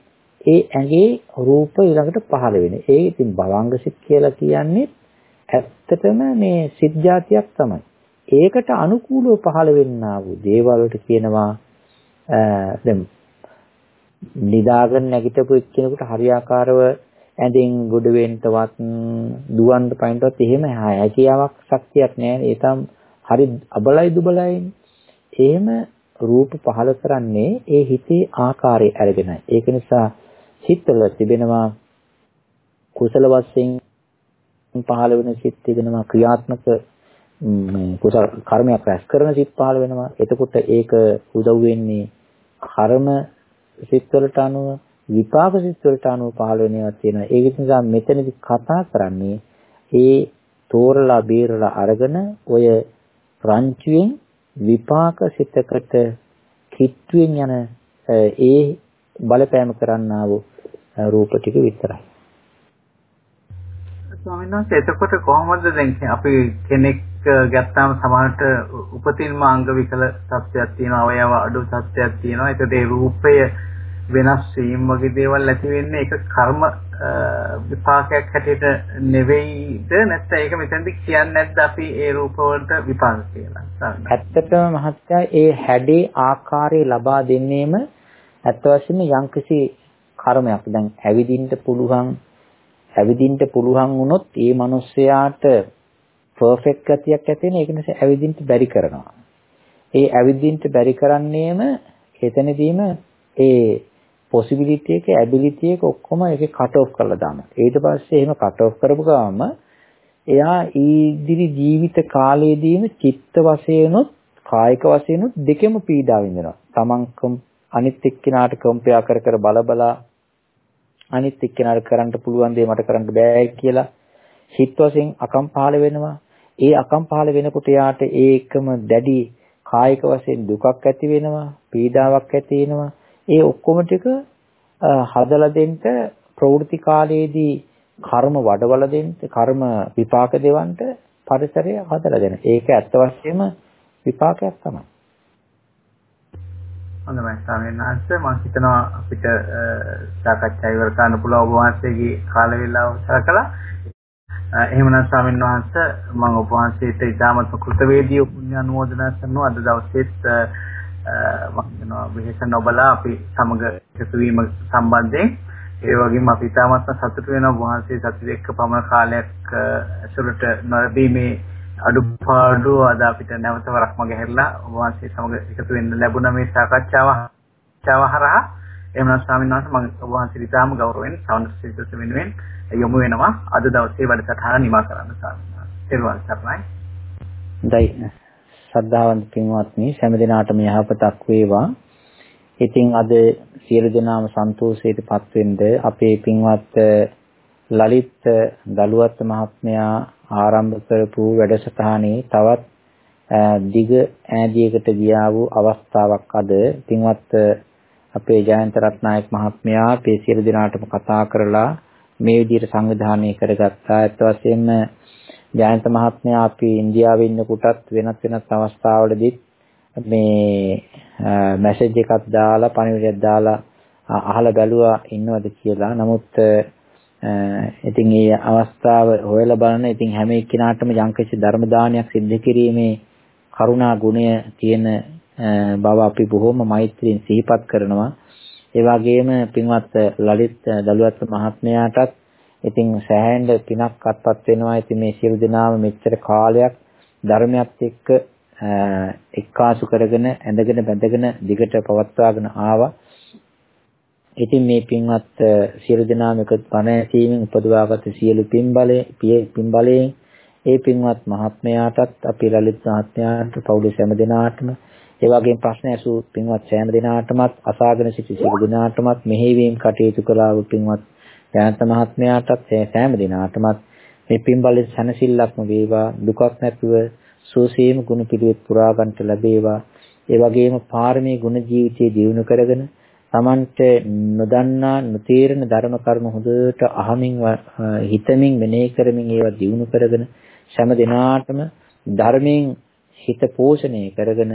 ඒ ඇඟේ රූප ඊළඟට පහළ වෙන්නේ. ඒ ඉතින් භවංග සිත් කියලා කියන්නේ ඇත්තටම මේ සිත් જાතියක් තමයි. ඒකට අනුකූලව පහළ වෙන්නා වූ දේවල් වලට කියනවා දැන් නිදාගෙන නැගිටපු එක්කෙනෙකුට හරියාකාරව ඇඳෙන් ගොඩ වෙන්නවත් දුවන්න පයින්ටවත් එහෙම හැකියාවක් ශක්තියක් නැහැ. ඒ තම හරි අබලයි දුබලයි. එහෙම රූප පහල කරන්නේ ඒ හිතේ ආකාරය අරගෙනයි. ඒක නිසා සිත්වල තිබෙනවා කුසල වශයෙන් පහළ වෙන සිත් තිබෙනවා ක්‍රියාත්මක මේ කුසල කර්මයක් රැස් කරන සිත් පහළ වෙනවා. එතකොට ඒක උදව් වෙන්නේ කර්ම සිත්වලට අනුව විපාක සිත්වලට අනුව පහළ වෙනවා තියෙනවා. ඒක නිසා මෙතනදි කතා කරන්නේ ඒ තෝරලා බේරලා අරගෙන ඔය රංචුවෙන් විපාක සිතකට කිට්ටුවෙන් යන ඒ බලපෑම කරන්නා වූ රූප ටික විතරයි. ස්වාමීන් වහන්සේ එතකොට කොහොමද දැන් අපි කෙනෙක් ගත්තාම සමහරට උපතින්ම අංග විකල තත්ත්වයක් තියෙනවා අවයව අඩු තත්ත්වයක් තියෙනවා. ඒකද ඒ රූපය වෙනස් වීම වගේ දේවල් ඇති වෙන්නේ. ඒක කර්ම විපාකයක් හැටියට නෙවෙයිද? නැත්නම් ඒක මෙතනදි කියන්නේ නැද්ද අපි ඒ රූප වලට විපාක කියලා? ඇත්තටම මහත්තයා ඒ හැඩේ ආකාරය ලබා දෙන්නේම ඇත්ත වශයෙන්ම යම්කිසි කර්මයක් දැන් ඇවිදින්න පුළුවන් ඇවිදින්න පුළුවන් වුණොත් ඒ මිනිස්යාට පර්ෆෙක්ට් ගතියක් ඇති වෙන ඒක නිසා ඇවිදින්න බැරි කරනවා. ඒ ඇවිදින්න බැරි කරන්නේම එතනදීම ඒ possibility එක ability එක ඔක්කොම ඒකේ cut off කරලා දානවා. ඊට පස්සේ එහෙම cut off කරපු ගමන් එයා ඊදිරි ජීවිත කාලයේදීම චිත්ත වශයෙන්ුත් කායික වශයෙන්ුත් දෙකෙම පීඩා විඳිනවා. තමන් අනිත් එක්කිනාට කම්පයා කර කර බල බලා අනිත් එක්කෙනාට කරන්න පුළුවන් දේ මට කරන්න බෑ කියලා හිත වශයෙන් අකම් පහළ වෙනවා. ඒ අකම් පහළ වෙනකොට යාට ඒකම දැඩි කායික වශයෙන් දුකක් ඇති වෙනවා, පීඩාවක් ඇති වෙනවා. ඒ ඔක්කොම ටික හදලා දෙන්න ප්‍රවෘත්ති කාලයේදී කර්ම වඩවල දෙන්න, කර්ම විපාක දෙවන්න පරිසරය හදලා දෙන. ඒක ඇත්ත වශයෙන්ම විපාකයක් තමයි. හොඳයි ස්වාමීන් වහන්සේ මම හිතනවා අපිට සාකච්ඡා ඉවර කරන්න පුළුවන් ඔබ වහන්සේගේ කාල වේලාව සලකලා එහෙමනම් ස්වාමීන් වහන්සේ මම ඔබ වහන්සේට ඉතාමත් කෘතවේදී පුණ්‍ය අනුමෝදනා කරනවා. අද දවසේත් මම හිතනවා විශේෂ නොබලා අපි සමග එකතු වීම සම්බන්ධයෙන්. ඒ වගේම අපි ඉතාමත් සතුටු වෙනවා. ඔබ වහන්සේ සතුට එක්ක පමණ කාලයක් ඇසුරට නොලැබීමේ අඩුපාඩු අද අපිට නැවත වරක්ම ගැහැරලා වහන්සේ සමග එකතු වෙන්න ලැබුණ මේ සාකච්ඡාව සාකච්ඡාව හරහා එහෙමනම් ස්වාමීන් වහන්සේ මම ඔබ වහන්සේට ඉතාම ගෞරවයෙන් සවන්ත සිද්දස වෙනුවෙන් යොමු වෙනවා අද දවසේ වැඩසටහන නිමා කරන්න ස්වාමීන් වහන්සේ. ත්වන් සර්ණයි. දයි ශ්‍රද්ධාවන්ත පින්වත්නි හැම දිනාටම යහපතක් වේවා. ඉතින් අද සියලු දෙනාම සන්තෝෂයටපත් වෙන්න අපේ පින්වත් ලලිත් දලුවත් මහත්මයා ආරම්භ කරපු වැඩසටහනේ තවත් දිග ඈදියකට ගියා වූ අවස්ථාවක් අද පින්වත් අපේ ජයන්ත රත්නායක මහත්මයා මේ සියලු දෙනාටම කතා කරලා මේ විදිහට සංවිධානය කරගත්තා. ඒත් වශයෙන්ම ජයන්ත මහත්මයා අපි ඉන්දියාවේ ඉන්න කොටත් වෙනත් වෙනත් අවස්ථාවලදී මේ මැසේජ් එකක් දාලා පණිවිඩයක් දාලා අහලා බැලුවා ඉන්නවද කියලා. නමුත් ඉතින් මේ අවස්ථාව හොයලා බලන ඉතින් හැම එක්කිනාටම යම්කිසි ධර්ම දානයක් සිද්ධ කිරීමේ කරුණා ගුණය තියෙන බව අපි බොහොම මෛත්‍රියෙන් සිහිපත් කරනවා. ඒ වගේම පින්වත් ලලිත් දලුවත් මහත්මයාටත් ඉතින් සෑහෙන පිනක් අත්පත් වෙනවා. ඉතින් මේ සියලු දෙනාම මෙච්චර කාලයක් ධර්මයත් එක්ක එක්කාසු කරගෙන ඇඳගෙන බැඳගෙන දිගට පවත්වාගෙන ආවා. ඉතින් මේ පින්වත් සියලු දෙනාම එක පණ ඇසීමෙන් උපදවාගත් සියලු පින්බලයේ පින්බලයෙන් ඒ පින්වත් මහත්මයාටත් අපි ලලිත් මහත්මයාට පවුලේ සෑම දෙනාටම ඒ වගේම ප්‍රශ්න ඇසූ පින්වත් සෑම දෙනාටමත් අසාගෙන සිටි සියලු දෙනාටමත් මෙහෙවීම කටයුතු කළා වූ පින්වත් ජයන්ත මහත්මයාටත් සෑම දෙනාටමත් මේ පින්බලයේ සැනසෙල්ලක්ම වේවා දුකක් නැතුව සුවසේම ගුණ පිළිවෙත් පුරා ගන්නට ලැබේවා. ඒ වගේම පාරමී ගුණ ජීවිතයේ දියුණු කරගෙන Tamante නොදන්නා නොතේරෙන ධර්ම කරුණු හොඳට අහමින් හිතමින් මෙනෙහි කරමින් ඒවා දියුණු කරගෙන හැම දිනාටම ධර්මයෙන් හිත පෝෂණය කරගෙන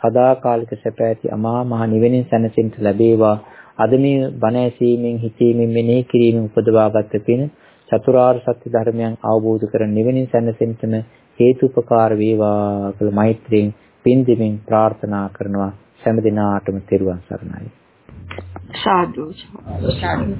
සදාකාලික සැප ඇති අමා මහ නිවෙනින් සැනසෙන්න ලැබේවා. අද මේ බණ ඇසීමෙන් හිතීමෙන් මෙනෙහි කිරීමෙන් උපදවාගත් පින චතුරාර්ය සත්‍ය ධර්මයන් අවබෝධ කර නිවෙනින් සැනසෙන්නම හේතුපකාර වේවා කියලා මෛත්‍රියෙන් පින් දෙමින් ප්‍රාර්ථනා කරනවා. හැම දිනාටම තෙරුවන් සරණයි. සාදු. සාදු